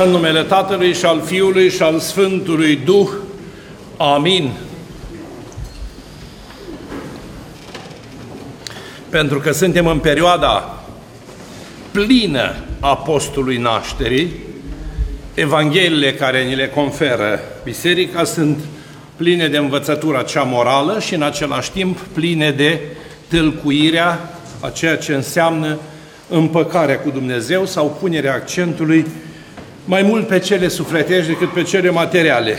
În numele Tatălui și al Fiului și al Sfântului Duh. Amin. Pentru că suntem în perioada plină a postului nașterii, Evangheliile care ni le conferă Biserica sunt pline de învățătura cea morală și în același timp pline de tâlcuirea a ceea ce înseamnă împăcarea cu Dumnezeu sau punerea accentului mai mult pe cele sufletești decât pe cele materiale.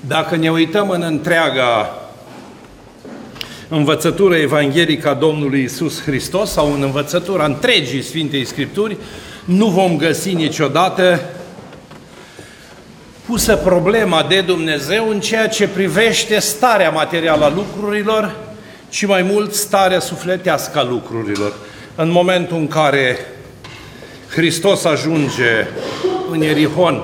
Dacă ne uităm în întreaga învățătură evanghelică a Domnului Isus Hristos sau în învățătura întregii Sfintei Scripturi, nu vom găsi niciodată pusă problema de Dumnezeu în ceea ce privește starea materială a lucrurilor, ci mai mult starea sufletească a lucrurilor. În momentul în care Hristos ajunge în Erihon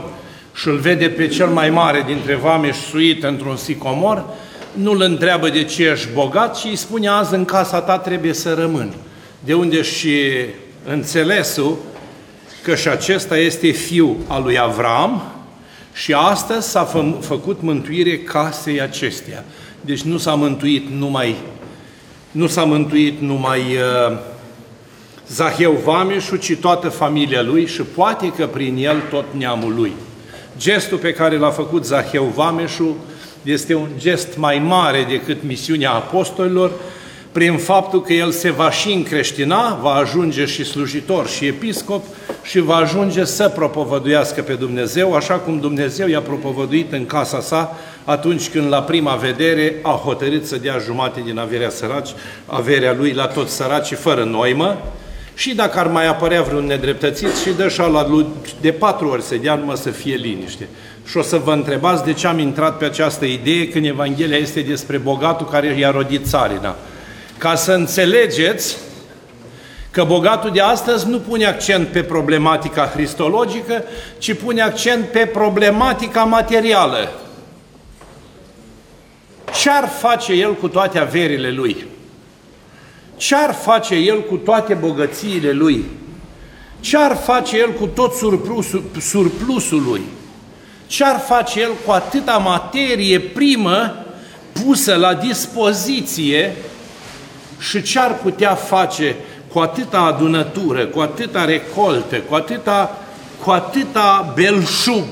și îl vede pe cel mai mare dintre vame suit într-un sicomor, nu îl întreabă de ce ești bogat, ci îi spune azi în casa ta trebuie să rămân. De unde și înțelesul că și acesta este fiul al lui Avram și astăzi s-a fă, făcut mântuire casei acesteia. Deci nu s-a mântuit numai, nu s-a mântuit numai uh, Zaheu Vameșu, ci toată familia lui și poate că prin el tot neamul lui. Gestul pe care l-a făcut Zaheu Vameșu este un gest mai mare decât misiunea apostolilor, prin faptul că el se va și încreștina, va ajunge și slujitor și episcop și va ajunge să propovăduiască pe Dumnezeu, așa cum Dumnezeu i-a propovăduit în casa sa atunci când la prima vedere a hotărât să dea jumate din averea săraci, averea lui la toți săracii, fără noimă, și dacă ar mai apărea vreun nedreptățit și dă la lui de patru ori să dea numai să fie liniște. Și o să vă întrebați de ce am intrat pe această idee când Evanghelia este despre bogatul care i-a rodit țarina. Ca să înțelegeți că bogatul de astăzi nu pune accent pe problematica cristologică, ci pune accent pe problematica materială. Ce ar face el cu toate averile lui? Ce ar face el cu toate bogățiile lui? Ce ar face el cu tot surplusul, surplusul lui? Ce ar face el cu atâta materie primă pusă la dispoziție și ce ar putea face cu atâta adunătură, cu atâta recoltă, cu atâta, cu atâta belșug?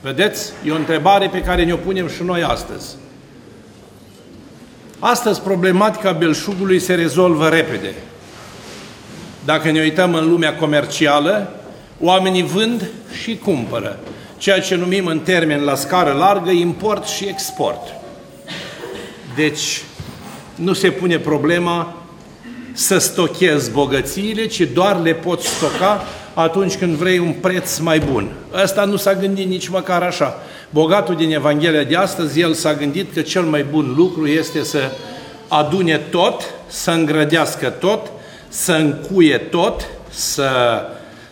Vedeți? E o întrebare pe care ne-o punem și noi astăzi. Astăzi problematica belșugului se rezolvă repede. Dacă ne uităm în lumea comercială, oamenii vând și cumpără. Ceea ce numim în termen la scară largă import și export. Deci, nu se pune problema să stochezi bogățiile, ci doar le poți stoca atunci când vrei un preț mai bun. Ăsta nu s-a gândit nici măcar așa. Bogatul din Evanghelia de astăzi, el s-a gândit că cel mai bun lucru este să adune tot, să îngrădească tot, să încuie tot, să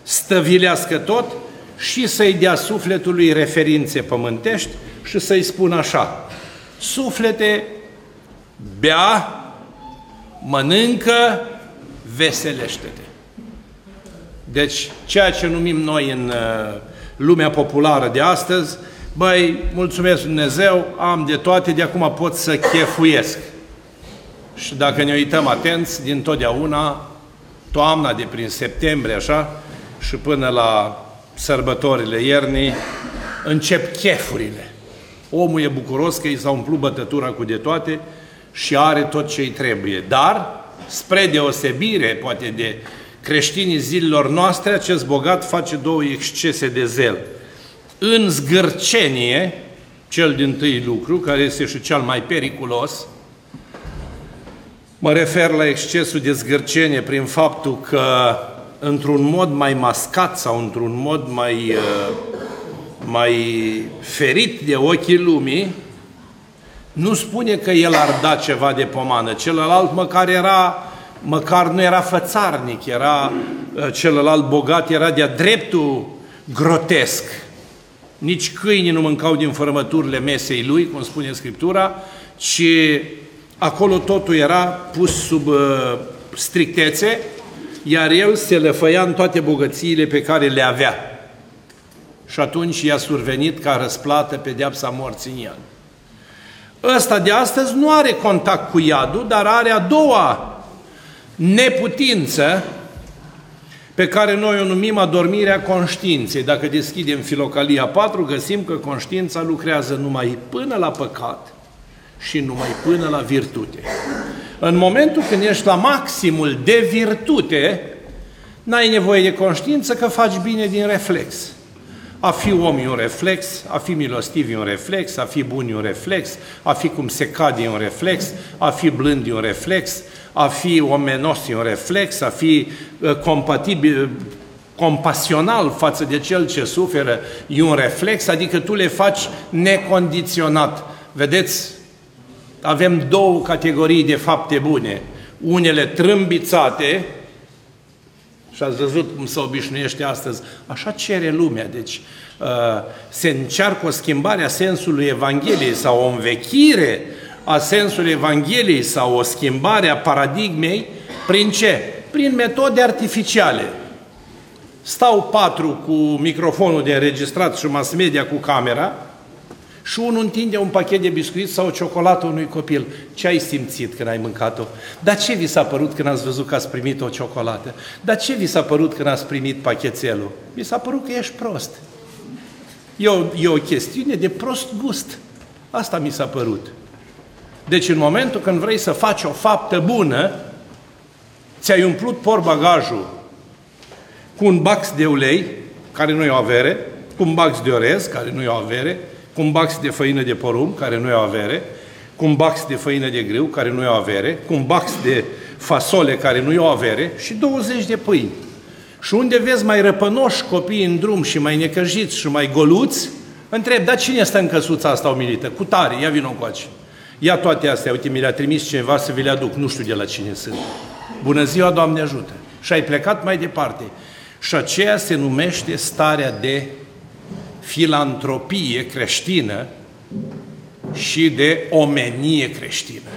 stăvilească tot și să-i dea sufletului referințe pământești și să-i spună așa, suflete, bea, mănâncă, veselește-te. Deci, ceea ce numim noi în uh, lumea populară de astăzi, băi, mulțumesc Dumnezeu, am de toate, de acum pot să chefuiesc. Și dacă ne uităm atenți, din totdeauna, toamna de prin septembrie, așa, și până la sărbătorile iernii, încep chefurile. Omul e bucuros că i s-a umplut bătătura cu de toate și are tot ce îi trebuie. Dar, spre deosebire, poate de creștinii zilelor noastre, acest bogat face două excese de zel. În zgârcenie, cel din tâi lucru, care este și cel mai periculos, mă refer la excesul de zgârcenie prin faptul că într-un mod mai mascat sau într-un mod mai, uh, mai ferit de ochii lumii, nu spune că el ar da ceva de pomană. Celălalt măcar era măcar nu era fățarnic, era uh, celălalt bogat, era de-a dreptul grotesc. Nici câinii nu mâncau din fărămăturile mesei lui, cum spune Scriptura, ci acolo totul era pus sub uh, strictețe, iar el se lăfăia în toate bogățiile pe care le avea. Și atunci i-a survenit ca răsplată pedeapsa morții în el. Ăsta de astăzi nu are contact cu iadul, dar are a doua neputință pe care noi o numim adormirea conștiinței. Dacă deschidem Filocalia 4, găsim că conștiința lucrează numai până la păcat și numai până la virtute. În momentul când ești la maximul de virtute, n-ai nevoie de conștiință că faci bine din reflex. A fi om e un reflex, a fi milostiv e un reflex, a fi bun e un reflex, a fi cum se cade e un reflex, a fi blând e un reflex, a fi omenos e un reflex, a fi uh, compatibil, compasional față de cel ce suferă e un reflex, adică tu le faci necondiționat. Vedeți, avem două categorii de fapte bune. Unele trâmbițate, și ați văzut cum se obișnuiește astăzi. Așa cere lumea. Deci uh, se încearcă o schimbare a sensului Evangheliei sau o învechire a sensului Evangheliei sau o schimbare a paradigmei. Prin ce? Prin metode artificiale. Stau patru cu microfonul de înregistrat și mass media cu camera și unul întinde un pachet de biscuiți sau o ciocolată unui copil. Ce ai simțit când ai mâncat-o? Dar ce vi s-a părut când ați văzut că ați primit o ciocolată? Dar ce vi s-a părut când ați primit pachetelul? Vi s-a părut că ești prost. E o, e o chestiune de prost gust. Asta mi s-a părut. Deci în momentul când vrei să faci o faptă bună, ți-ai umplut porbagajul cu un bax de ulei, care nu e o avere, cu un bax de orez, care nu e o avere, cu un bax de făină de porumb, care nu e o avere, cu un bax de făină de grâu, care nu e o avere, cu un bax de fasole, care nu e o avere, și 20 de pâini. Și unde vezi mai răpănoși copii în drum și mai necăjiți și mai goluți, întreb, dar cine stă în căsuța asta umilită? Cu tare, ia vină coace. Ia toate astea, uite, mi le-a trimis cineva să vi le aduc, nu știu de la cine sunt. Bună ziua, Doamne ajută! Și ai plecat mai departe. Și aceea se numește starea de filantropie creștină și de omenie creștină.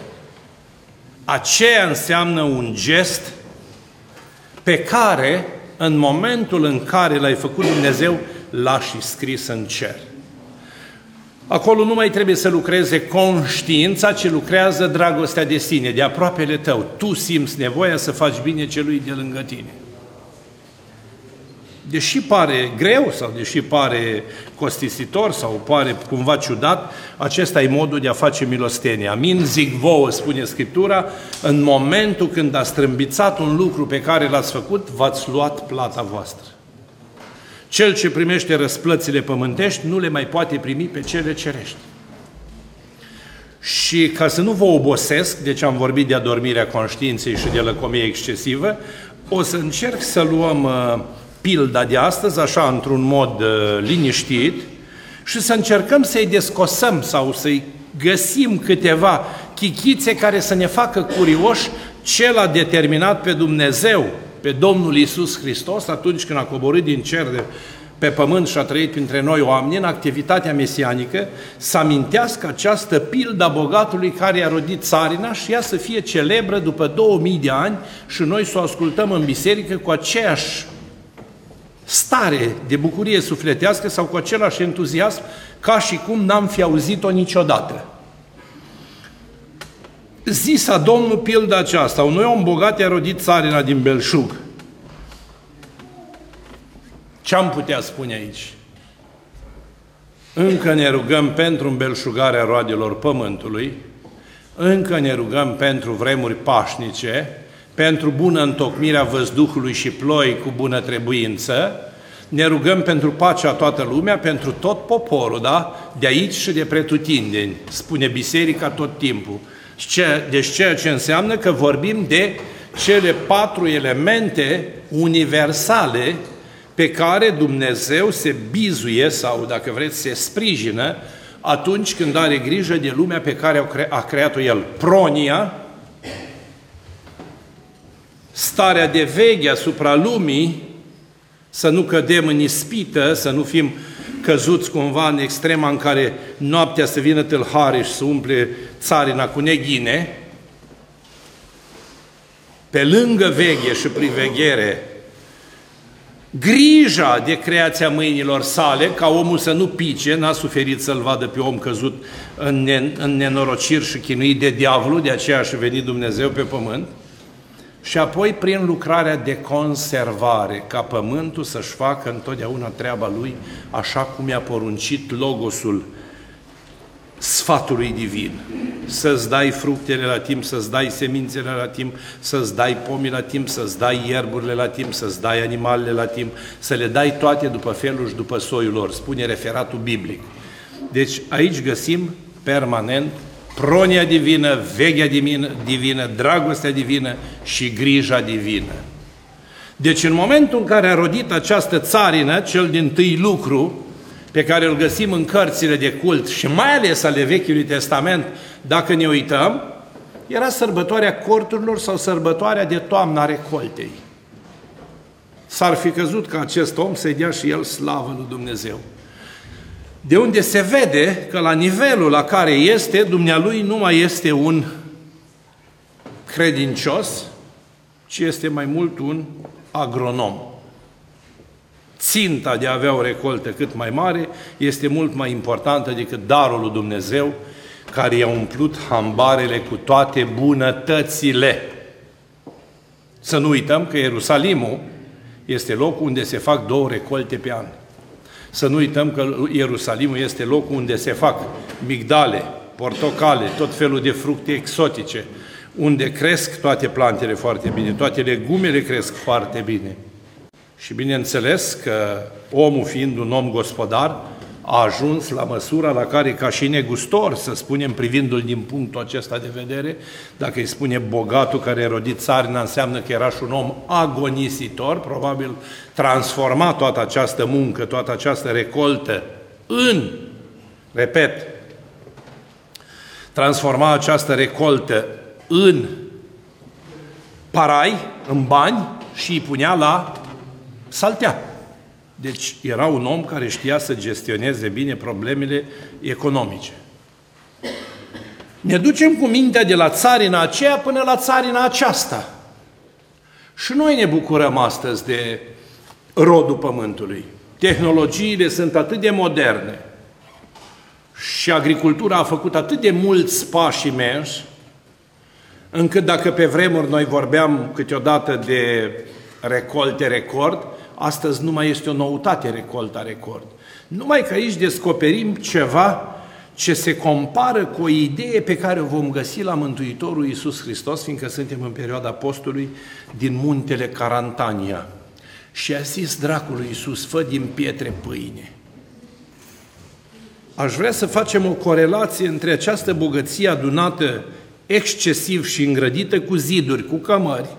Aceea înseamnă un gest pe care, în momentul în care l-ai făcut Dumnezeu, l-a și scris în cer. Acolo nu mai trebuie să lucreze conștiința, ci lucrează dragostea de sine, de aproapele tău. Tu simți nevoia să faci bine celui de lângă tine deși pare greu sau deși pare costisitor sau pare cumva ciudat, acesta e modul de a face milostenie. Amin, zic vouă, spune Scriptura, în momentul când a strâmbițat un lucru pe care l-ați făcut, v-ați luat plata voastră. Cel ce primește răsplățile pământești nu le mai poate primi pe cele cerești. Și ca să nu vă obosesc, deci am vorbit de adormirea conștiinței și de lăcomie excesivă, o să încerc să luăm uh, pilda de astăzi, așa, într-un mod uh, liniștit, și să încercăm să-i descosăm sau să-i găsim câteva chichițe care să ne facă curioși ce l-a determinat pe Dumnezeu, pe Domnul Isus Hristos, atunci când a coborât din cer de pe pământ și a trăit printre noi oameni în activitatea mesianică, să amintească această pildă a bogatului care a rodit țarina și ea să fie celebră după 2000 de ani și noi să o ascultăm în biserică cu aceeași stare de bucurie sufletească sau cu același entuziasm ca și cum n-am fi auzit-o niciodată. Zisa Domnul pilda aceasta, un om bogat i-a rodit țarina din Belșug. Ce am putea spune aici? Încă ne rugăm pentru îmbelșugarea roadelor pământului, încă ne rugăm pentru vremuri pașnice, pentru bună întocmirea văzduhului și ploi cu bună trebuință, ne rugăm pentru pacea toată lumea, pentru tot poporul, da? De aici și de pretutindeni, spune biserica tot timpul. Deci ceea ce înseamnă că vorbim de cele patru elemente universale pe care Dumnezeu se bizuie sau, dacă vreți, se sprijină atunci când are grijă de lumea pe care a creat-o El. Pronia, starea de veche asupra lumii, să nu cădem în ispită, să nu fim căzuți cumva în extrema în care noaptea să vină tâlhare și să umple țarina cu neghine. pe lângă veghe și priveghere, grija de creația mâinilor sale, ca omul să nu pice, n-a suferit să-l vadă pe om căzut în, nen- în nenorociri și chinuit de diavolul, de aceea și venit Dumnezeu pe pământ, și apoi prin lucrarea de conservare, ca pământul să-și facă întotdeauna treaba lui, așa cum i-a poruncit Logosul sfatului divin. Să-ți dai fructele la timp, să-ți dai semințele la timp, să-ți dai pomii la timp, să-ți dai ierburile la timp, să-ți dai animalele la timp, să le dai toate după felul și după soiul lor, spune referatul biblic. Deci aici găsim permanent pronia divină, veghea divină, divină, dragostea divină și grija divină. Deci în momentul în care a rodit această țarină, cel din tâi lucru, pe care îl găsim în cărțile de cult și mai ales ale Vechiului Testament, dacă ne uităm, era sărbătoarea corturilor sau sărbătoarea de toamna recoltei. S-ar fi căzut ca acest om să-i dea și el slavă lui Dumnezeu. De unde se vede că la nivelul la care este, dumnealui nu mai este un credincios, ci este mai mult un agronom. Ținta de a avea o recoltă cât mai mare este mult mai importantă decât darul lui Dumnezeu, care i-a umplut hambarele cu toate bunătățile. Să nu uităm că Ierusalimul este locul unde se fac două recolte pe an. Să nu uităm că Ierusalimul este locul unde se fac migdale, portocale, tot felul de fructe exotice, unde cresc toate plantele foarte bine, toate legumele cresc foarte bine. Și bineînțeles că omul fiind un om gospodar, a ajuns la măsura la care, ca și negustor, să spunem, privindu-l din punctul acesta de vedere, dacă îi spune bogatul care rodit țarina, înseamnă că era și un om agonisitor, probabil transforma toată această muncă, toată această recoltă în, repet, transforma această recoltă în parai, în bani și îi punea la saltea. Deci era un om care știa să gestioneze bine problemele economice. Ne ducem cu mintea de la țarina aceea până la țarina aceasta. Și noi ne bucurăm astăzi de rodul pământului. Tehnologiile sunt atât de moderne și agricultura a făcut atât de mulți pași imensi, încât dacă pe vremuri noi vorbeam câteodată de recolte record, Astăzi nu mai este o noutate recolta record. Numai că aici descoperim ceva ce se compară cu o idee pe care o vom găsi la Mântuitorul Iisus Hristos, fiindcă suntem în perioada postului din muntele Carantania. Și a zis dracului Iisus, fă din pietre pâine. Aș vrea să facem o corelație între această bogăție adunată excesiv și îngrădită cu ziduri, cu cămări,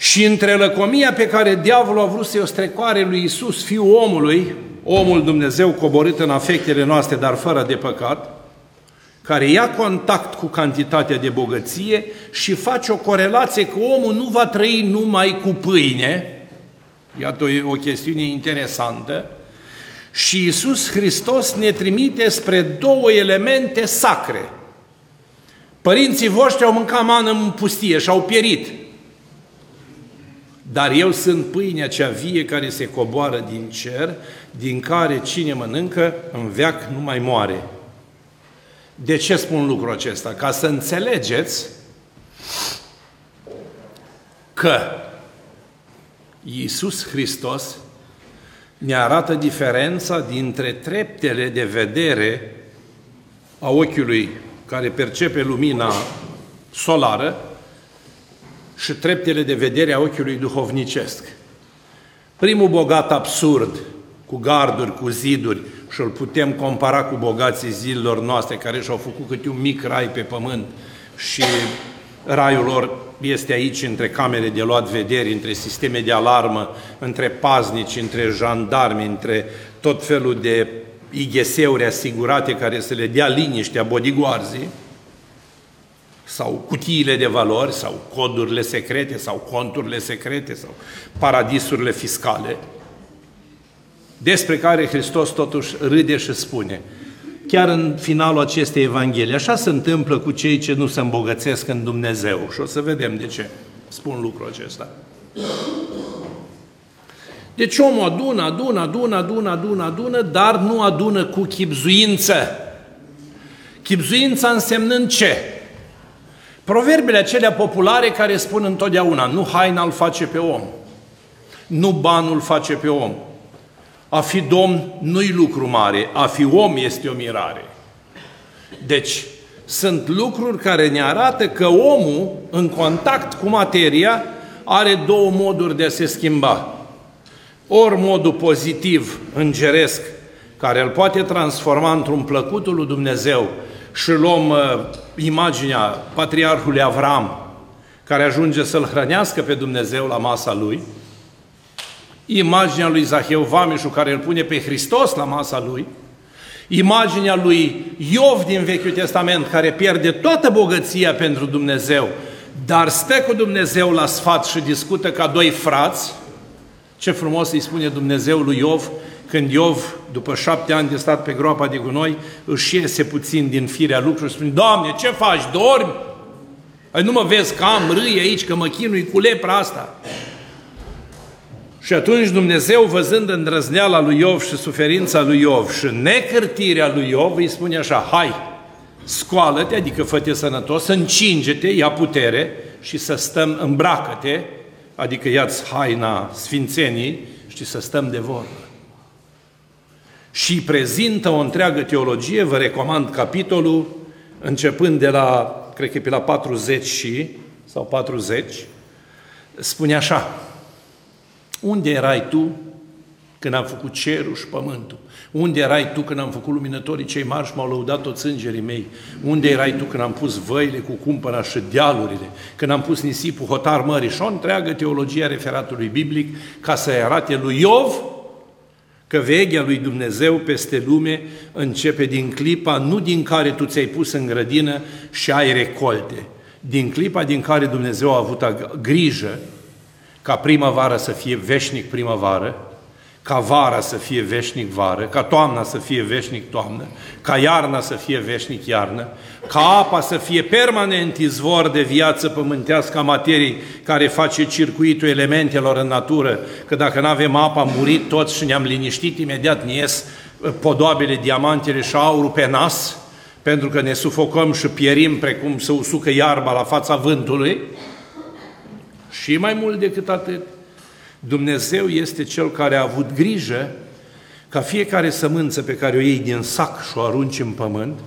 și între lăcomia pe care diavolul a vrut să-i o strecoare lui Isus, fiul omului, omul Dumnezeu coborât în afectele noastre, dar fără de păcat, care ia contact cu cantitatea de bogăție și face o corelație că omul nu va trăi numai cu pâine, iată o, o chestiune interesantă, și Isus Hristos ne trimite spre două elemente sacre. Părinții voștri au mâncat mană în pustie și au pierit. Dar eu sunt pâinea cea vie care se coboară din cer, din care cine mănâncă în veac nu mai moare. De ce spun lucrul acesta? Ca să înțelegeți că Iisus Hristos ne arată diferența dintre treptele de vedere a ochiului care percepe lumina solară și treptele de vedere a ochiului duhovnicesc. Primul bogat absurd, cu garduri, cu ziduri, și îl putem compara cu bogații zilelor noastre, care și-au făcut câte un mic rai pe pământ și raiul lor este aici între camere de luat vederi, între sisteme de alarmă, între paznici, între jandarmi, între tot felul de igheseuri asigurate care să le dea liniștea bodyguards sau cutiile de valori, sau codurile secrete, sau conturile secrete, sau paradisurile fiscale, despre care Hristos totuși râde și spune, chiar în finalul acestei Evanghelii. Așa se întâmplă cu cei ce nu se îmbogățesc în Dumnezeu. Și o să vedem de ce spun lucrul acesta. Deci omul adună, adună, adună, adună, adună, adună, dar nu adună cu chipzuință. Chipzuința însemnând ce? Proverbele acelea populare care spun întotdeauna, nu haina îl face pe om, nu banul face pe om. A fi domn nu-i lucru mare, a fi om este o mirare. Deci, sunt lucruri care ne arată că omul, în contact cu materia, are două moduri de a se schimba. Ori modul pozitiv, îngeresc, care îl poate transforma într-un plăcutul lui Dumnezeu și luăm uh, imaginea patriarhului Avram, care ajunge să-l hrănească pe Dumnezeu la masa lui, imaginea lui Zaheu Vameșu, care îl pune pe Hristos la masa lui, imaginea lui Iov din Vechiul Testament, care pierde toată bogăția pentru Dumnezeu, dar stă cu Dumnezeu la sfat și discută ca doi frați, ce frumos îi spune Dumnezeu lui Iov, când Iov, după șapte ani de stat pe groapa de gunoi, își iese puțin din firea lucrurilor și spune, Doamne, ce faci, dormi? Ai nu mă vezi că am râi aici, că mă chinui cu lepra asta. Și atunci Dumnezeu, văzând îndrăzneala lui Iov și suferința lui Iov și necârtirea lui Iov, îi spune așa, hai, scoală-te, adică fă-te sănătos, încinge-te, ia putere și să stăm, îmbracă-te, adică ia-ți haina sfințenii și să stăm de vorbă. Și prezintă o întreagă teologie, vă recomand capitolul, începând de la, cred că e pe la 40 și, sau 40, spune așa, unde erai tu când am făcut cerul și pământul? Unde erai tu când am făcut luminătorii cei mari și m-au lăudat toți îngerii mei? Unde erai tu când am pus văile cu cumpăna și dealurile? Când am pus nisipul hotar mării? Și o întreagă teologie a referatului biblic ca să arate lui Iov că veghea lui Dumnezeu peste lume începe din clipa nu din care tu ți-ai pus în grădină și ai recolte, din clipa din care Dumnezeu a avut grijă ca primăvară să fie veșnic primăvară, ca vara să fie veșnic vară, ca toamna să fie veșnic toamnă, ca iarna să fie veșnic iarnă, ca apa să fie permanent izvor de viață pământească a materiei care face circuitul elementelor în natură, că dacă nu avem apă, am murit toți și ne-am liniștit, imediat ne ies uh, podoabele, diamantele și aurul pe nas, pentru că ne sufocăm și pierim precum să usucă iarba la fața vântului, și mai mult decât atât, Dumnezeu este Cel care a avut grijă ca fiecare sămânță pe care o iei din sac și o arunci în pământ,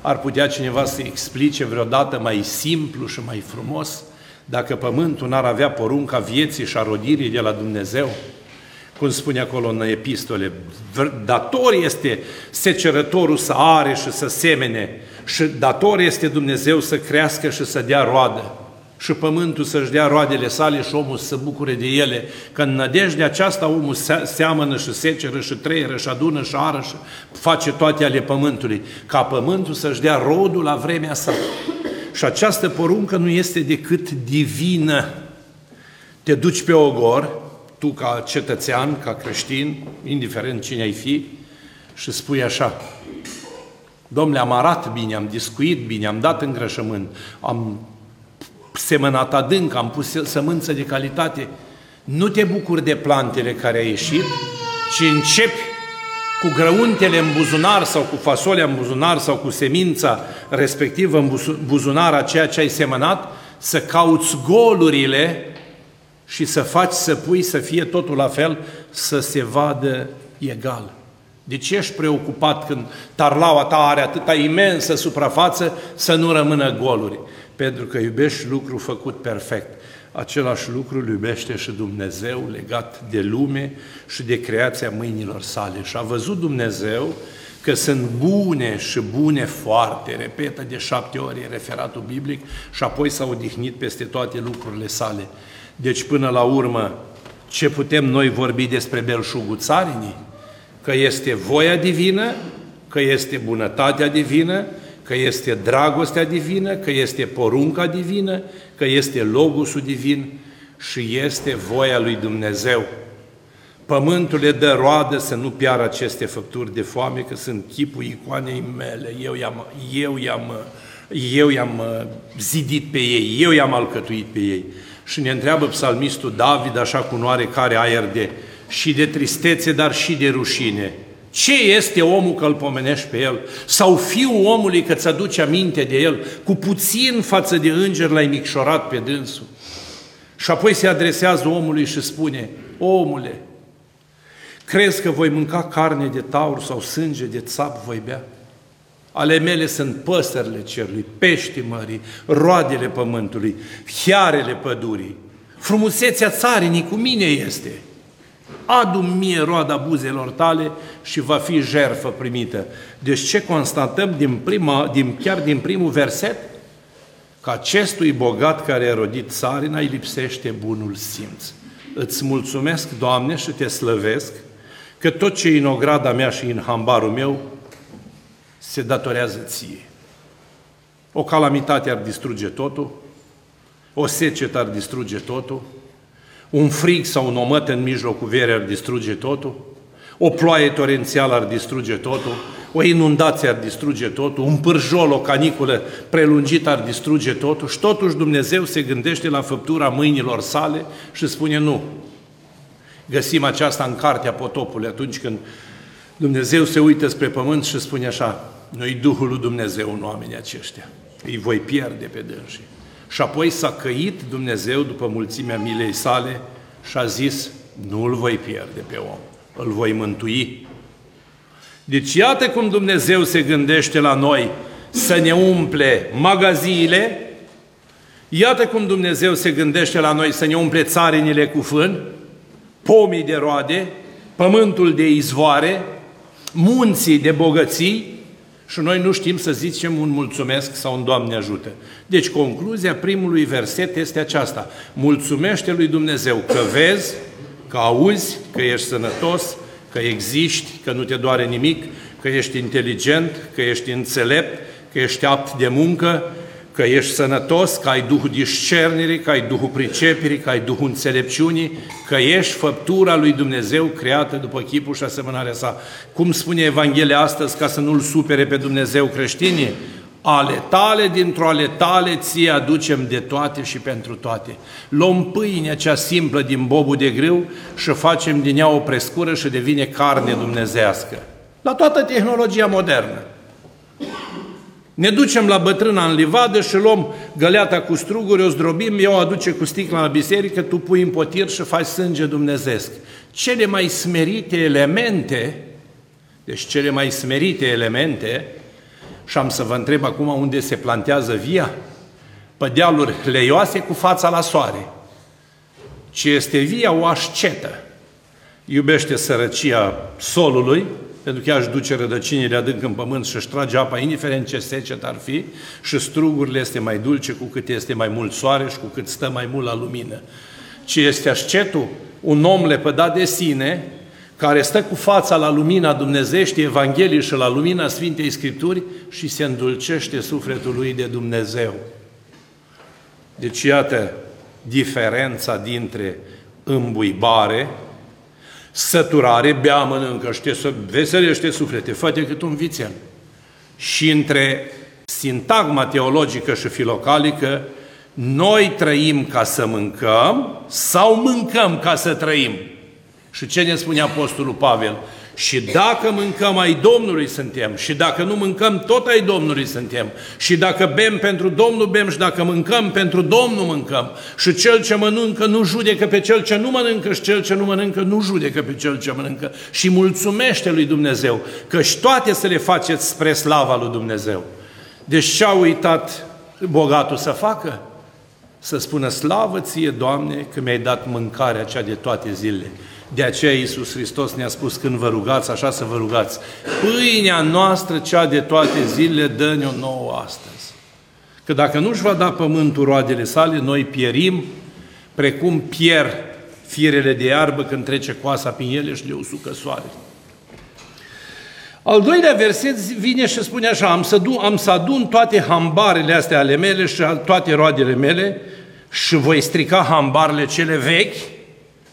ar putea cineva să explice vreodată mai simplu și mai frumos dacă pământul n-ar avea porunca vieții și a rodirii de la Dumnezeu? Cum spune acolo în epistole, dator este secerătorul să are și să semene și dator este Dumnezeu să crească și să dea roadă și pământul să-și dea roadele sale și omul să bucure de ele, că în nădejdea aceasta omul seamănă și seceră și treieră și adună și ară și face toate ale pământului, ca pământul să-și dea rodul la vremea sa. Și această poruncă nu este decât divină. Te duci pe ogor, tu ca cetățean, ca creștin, indiferent cine ai fi, și spui așa, Domnule, am arat bine, am discuit bine, am dat îngrășământ, am semănat adânc, am pus sămânță de calitate, nu te bucuri de plantele care ai ieșit, ci începi cu grăuntele în buzunar sau cu fasolea în buzunar sau cu semința respectivă în buzunar a ceea ce ai semănat, să cauți golurile și să faci să pui să fie totul la fel, să se vadă egal. De ce ești preocupat când tarlaua ta are atâta imensă suprafață să nu rămână goluri? Pentru că iubești lucru făcut perfect. Același lucru îl iubește și Dumnezeu legat de lume și de creația mâinilor sale. Și a văzut Dumnezeu că sunt bune și bune foarte, repetă de șapte ori referatul biblic și apoi s-a odihnit peste toate lucrurile sale. Deci până la urmă, ce putem noi vorbi despre belșugul țarinii? Că este voia divină, că este bunătatea divină, că este dragostea divină, că este porunca divină, că este logusul divin și este voia lui Dumnezeu. Pământul le dă roadă să nu piară aceste făpturi de foame, că sunt chipul icoanei mele. Eu i-am, eu i-am, eu i-am uh, zidit pe ei, eu i-am alcătuit pe ei. Și ne întreabă psalmistul David, așa cu noare care aer de, și de tristețe, dar și de rușine. Ce este omul că îl pomenești pe el? Sau fiul omului că ți aduce aminte de el? Cu puțin față de înger l-ai micșorat pe dânsul. Și apoi se adresează omului și spune, omule, crezi că voi mânca carne de taur sau sânge de țap voi bea? Ale mele sunt păsările cerului, peștii mării, roadele pământului, chiarele pădurii. Frumusețea țarinii cu mine este. Adu mie roada buzelor tale și va fi jerfă primită. Deci ce constatăm din prima, din, chiar din primul verset? Că acestui bogat care a rodit țarina îi lipsește bunul simț. Îți mulțumesc, Doamne, și te slăvesc că tot ce e în ograda mea și în hambarul meu se datorează ție. O calamitate ar distruge totul, o secetă ar distruge totul, un frig sau un omăt în mijlocul verii ar distruge totul, o ploaie torențială ar distruge totul, o inundație ar distruge totul, un pârjol, o caniculă prelungită ar distruge totul și totuși Dumnezeu se gândește la făptura mâinilor sale și spune nu. Găsim aceasta în cartea potopului atunci când Dumnezeu se uită spre pământ și spune așa, noi Duhul lui Dumnezeu în oamenii aceștia, îi voi pierde pe dânsii. Și apoi s-a căit Dumnezeu după mulțimea milei sale și a zis, nu îl voi pierde pe om, îl voi mântui. Deci iată cum Dumnezeu se gândește la noi să ne umple magaziile, iată cum Dumnezeu se gândește la noi să ne umple țarinile cu fân, pomii de roade, pământul de izvoare, munții de bogății, și noi nu știm să zicem un mulțumesc sau un Doamne ajută. Deci concluzia primului verset este aceasta. Mulțumește lui Dumnezeu că vezi, că auzi, că ești sănătos, că existi, că nu te doare nimic, că ești inteligent, că ești înțelept, că ești apt de muncă, că ești sănătos, că ai Duhul discernirii, că ai Duhul pricepirii, că ai Duhul înțelepciunii, că ești făptura lui Dumnezeu creată după chipul și asemănarea sa. Cum spune Evanghelia astăzi, ca să nu-L supere pe Dumnezeu creștinii? Ale tale, dintr-o ale tale, ție aducem de toate și pentru toate. Luăm pâinea cea simplă din bobul de grâu și facem din ea o prescură și devine carne dumnezească. La toată tehnologia modernă. Ne ducem la bătrâna în livadă și luăm găleata cu struguri, o zdrobim, eu o aduce cu sticla la biserică, tu pui în potir și faci sânge dumnezesc. Cele mai smerite elemente, deci cele mai smerite elemente, și am să vă întreb acum unde se plantează via, pe dealuri leioase cu fața la soare. Ce este via o ascetă. Iubește sărăcia solului, pentru că ea își duce rădăcinile adânc în pământ și își trage apa, indiferent ce secet ar fi, și strugurile este mai dulce cu cât este mai mult soare și cu cât stă mai mult la lumină. Ce este ascetul? Un om lepădat de sine, care stă cu fața la lumina Dumnezeieștii Evangheliei și la lumina Sfintei Scripturi și se îndulcește sufletul lui de Dumnezeu. Deci iată diferența dintre îmbuibare săturare, bea, mănâncă și te veselește suflete, fă cât un vițel. Și între sintagma teologică și filocalică, noi trăim ca să mâncăm sau mâncăm ca să trăim. Și ce ne spune Apostolul Pavel? Și dacă mâncăm, ai Domnului suntem. Și dacă nu mâncăm, tot ai Domnului suntem. Și dacă bem pentru Domnul, bem. Și dacă mâncăm, pentru Domnul mâncăm. Și cel ce mănâncă nu judecă pe cel ce nu mănâncă și cel ce nu mănâncă nu judecă pe cel ce mănâncă. Și mulțumește lui Dumnezeu că și toate să le faceți spre slava lui Dumnezeu. Deci ce-a uitat bogatul să facă? Să spună slavă ție, Doamne, că mi-ai dat mâncarea cea de toate zilele. De aceea Iisus Hristos ne-a spus când vă rugați, așa să vă rugați. Pâinea noastră, cea de toate zilele, dă-ne-o nouă astăzi. Că dacă nu-și va da pământul roadele sale, noi pierim precum pierd firele de iarbă când trece coasa prin ele și le usucă soare. Al doilea verset vine și spune așa, am să, du- am să adun toate hambarele astea ale mele și toate roadele mele și voi strica hambarele cele vechi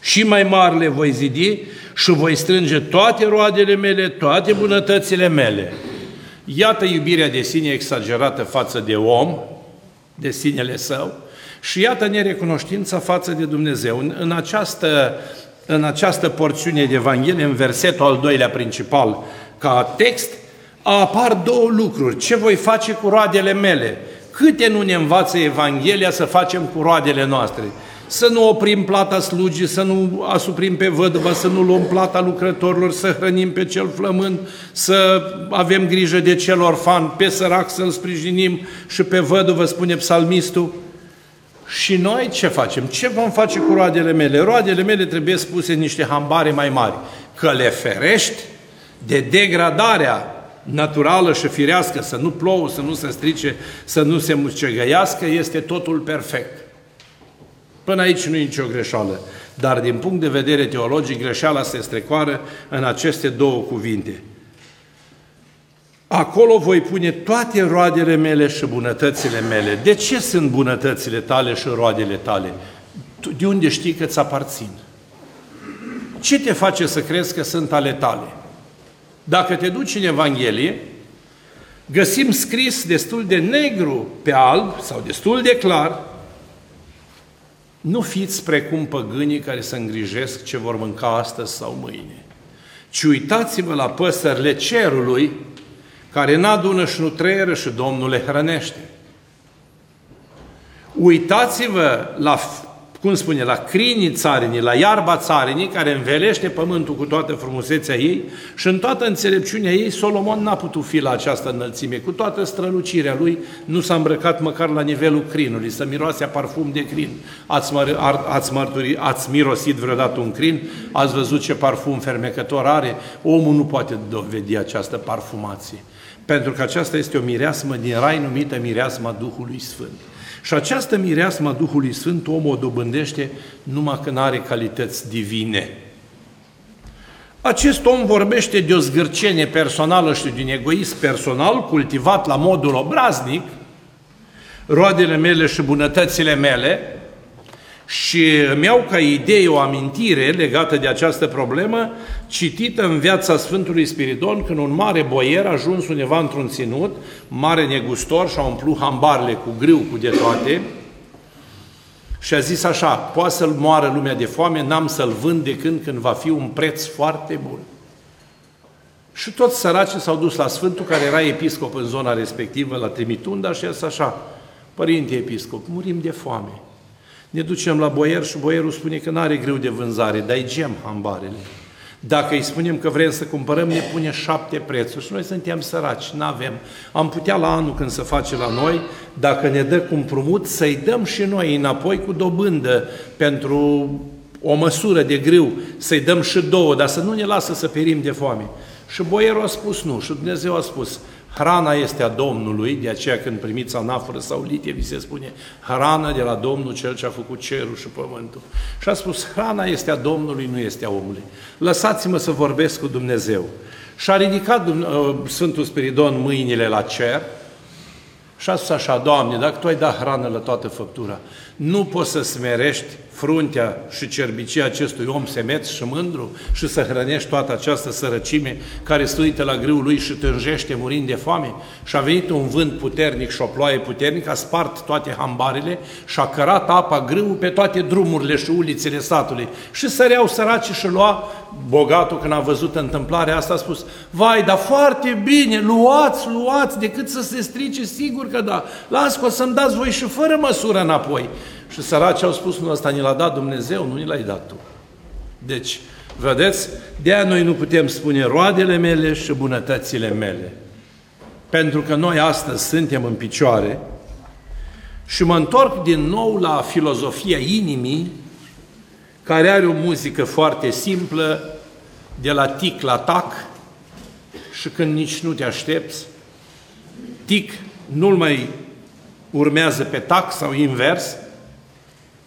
Și mai mari le voi zidi și voi strânge toate roadele mele, toate bunătățile mele. Iată iubirea de sine exagerată față de om, de sinele său, și iată nerecunoștința față de Dumnezeu. În, în, această, în această porțiune de Evanghelie, în versetul al doilea principal, ca text, apar două lucruri. Ce voi face cu roadele mele? Câte nu ne învață Evanghelia să facem cu roadele noastre? Să nu oprim plata slugii, să nu asuprim pe văduvă, să nu luăm plata lucrătorilor, să hrănim pe cel flământ, să avem grijă de cel orfan, pe sărac să-l sprijinim și pe văduvă, spune psalmistul. Și noi ce facem? Ce vom face cu roadele mele? Roadele mele trebuie spuse în niște hambare mai mari. Că le ferești de degradarea naturală și firească, să nu plouă, să nu se strice, să nu se mucegăiască, este totul perfect. Până aici nu e nicio greșeală. Dar din punct de vedere teologic, greșeala se strecoară în aceste două cuvinte. Acolo voi pune toate roadele mele și bunătățile mele. De ce sunt bunătățile tale și roadele tale? De unde știi că ți aparțin? Ce te face să crezi că sunt ale tale? Dacă te duci în Evanghelie, găsim scris destul de negru pe alb sau destul de clar, nu fiți precum păgânii care se îngrijesc ce vor mânca astăzi sau mâine, ci uitați-vă la păsările cerului, care n-adună și nu trăieră și Domnul le hrănește. Uitați-vă la cum spune, la crinii țarinii, la iarba țarinii, care învelește pământul cu toată frumusețea ei și în toată înțelepciunea ei, Solomon n-a putut fi la această înălțime. Cu toată strălucirea lui, nu s-a îmbrăcat măcar la nivelul crinului, să miroase parfum de crin. Ați, măr- ați, mărturi, ați mirosit vreodată un crin? Ați văzut ce parfum fermecător are? Omul nu poate dovedi această parfumație. Pentru că aceasta este o mireasmă din rai numită mireasma Duhului Sfânt. Și această mireasmă a Duhului Sfânt omul o dobândește numai când are calități divine. Acest om vorbește de o zgârcenie personală și de un egoism personal cultivat la modul obraznic, roadele mele și bunătățile mele, și îmi iau ca idee o amintire legată de această problemă, citită în viața Sfântului Spiridon, când un mare boier a ajuns undeva într-un ținut, mare negustor și a umplut hambarele cu grâu, cu de toate, și a zis așa, poate să-l moară lumea de foame, n-am să-l vând de când, când va fi un preț foarte bun. Și toți săracii s-au dus la Sfântul, care era episcop în zona respectivă, la Trimitunda, și a zis așa, Părinte Episcop, murim de foame. Ne ducem la boier și boierul spune că nu are greu de vânzare, dar gem hambarele. Dacă îi spunem că vrem să cumpărăm, ne pune șapte prețuri și noi suntem săraci, nu avem. Am putea la anul când se face la noi, dacă ne dă cu împrumut, să-i dăm și noi înapoi cu dobândă pentru o măsură de grâu, să-i dăm și două, dar să nu ne lasă să perim de foame. Și boierul a spus nu și Dumnezeu a spus, Hrana este a Domnului, de aceea când primiți anafără sau litie, vi se spune hrana de la Domnul cel ce a făcut cerul și pământul. Și a spus, hrana este a Domnului, nu este a omului. Lăsați-mă să vorbesc cu Dumnezeu. Și a ridicat uh, Sfântul Spiridon mâinile la cer și a spus așa, Doamne, dacă Tu ai dat hrană la toată făptura, nu poți să smerești fruntea și cerbicia acestui om semeț și mândru și să hrănești toată această sărăcime care stă la grâul lui și tânjește murind de foame. Și a venit un vânt puternic și o ploaie puternică, a spart toate hambarele și a cărat apa grâul pe toate drumurile și ulițele satului. Și săreau săraci și lua. Bogatul când a văzut întâmplarea asta a spus, vai, dar foarte bine, luați, luați, decât să se strice, sigur că da, las că o să-mi dați voi și fără măsură înapoi. Și săracii au spus, nu, ăsta ni l-a dat Dumnezeu, nu ni l-ai dat tu. Deci, vedeți, de noi nu putem spune roadele mele și bunătățile mele. Pentru că noi astăzi suntem în picioare și mă întorc din nou la filozofia inimii, care are o muzică foarte simplă, de la tic la tac, și când nici nu te aștepți, tic nu-l mai urmează pe tac sau invers,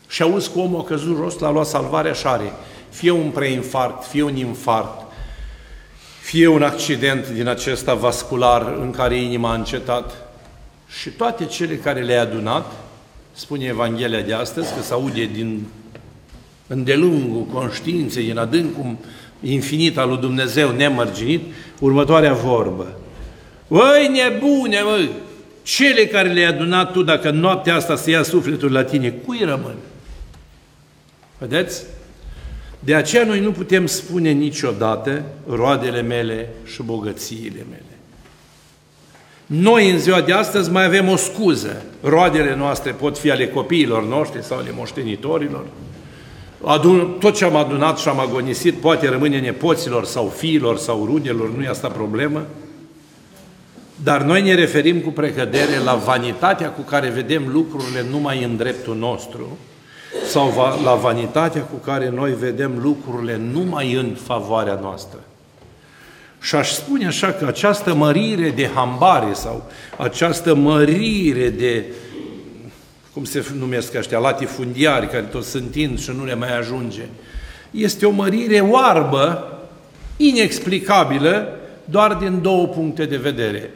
și auzi că omul a căzut jos, l-a luat salvarea și are fie un preinfarct, fie un infarct, fie un accident din acesta vascular în care inima a încetat. Și toate cele care le-ai adunat, spune Evanghelia de astăzi, că se aude din îndelungul conștiinței, în adâncul infinit al lui Dumnezeu nemărginit, următoarea vorbă. Voi nebune, măi! Cele care le-ai adunat tu, dacă noaptea asta să ia sufletul la tine, cui rămân? Vedeți? De aceea noi nu putem spune niciodată roadele mele și bogățiile mele. Noi în ziua de astăzi mai avem o scuză. Roadele noastre pot fi ale copiilor noștri sau ale moștenitorilor. Adun, tot ce am adunat și am agonisit poate rămâne nepoților sau fiilor sau rudelor, nu e asta problemă. Dar noi ne referim cu precădere la vanitatea cu care vedem lucrurile numai în dreptul nostru sau va, la vanitatea cu care noi vedem lucrurile numai în favoarea noastră. Și aș spune așa că această mărire de hambare sau această mărire de, cum se numesc ăștia, latifundiari care tot sunt și nu le mai ajunge, este o mărire oarbă, inexplicabilă, doar din două puncte de vedere.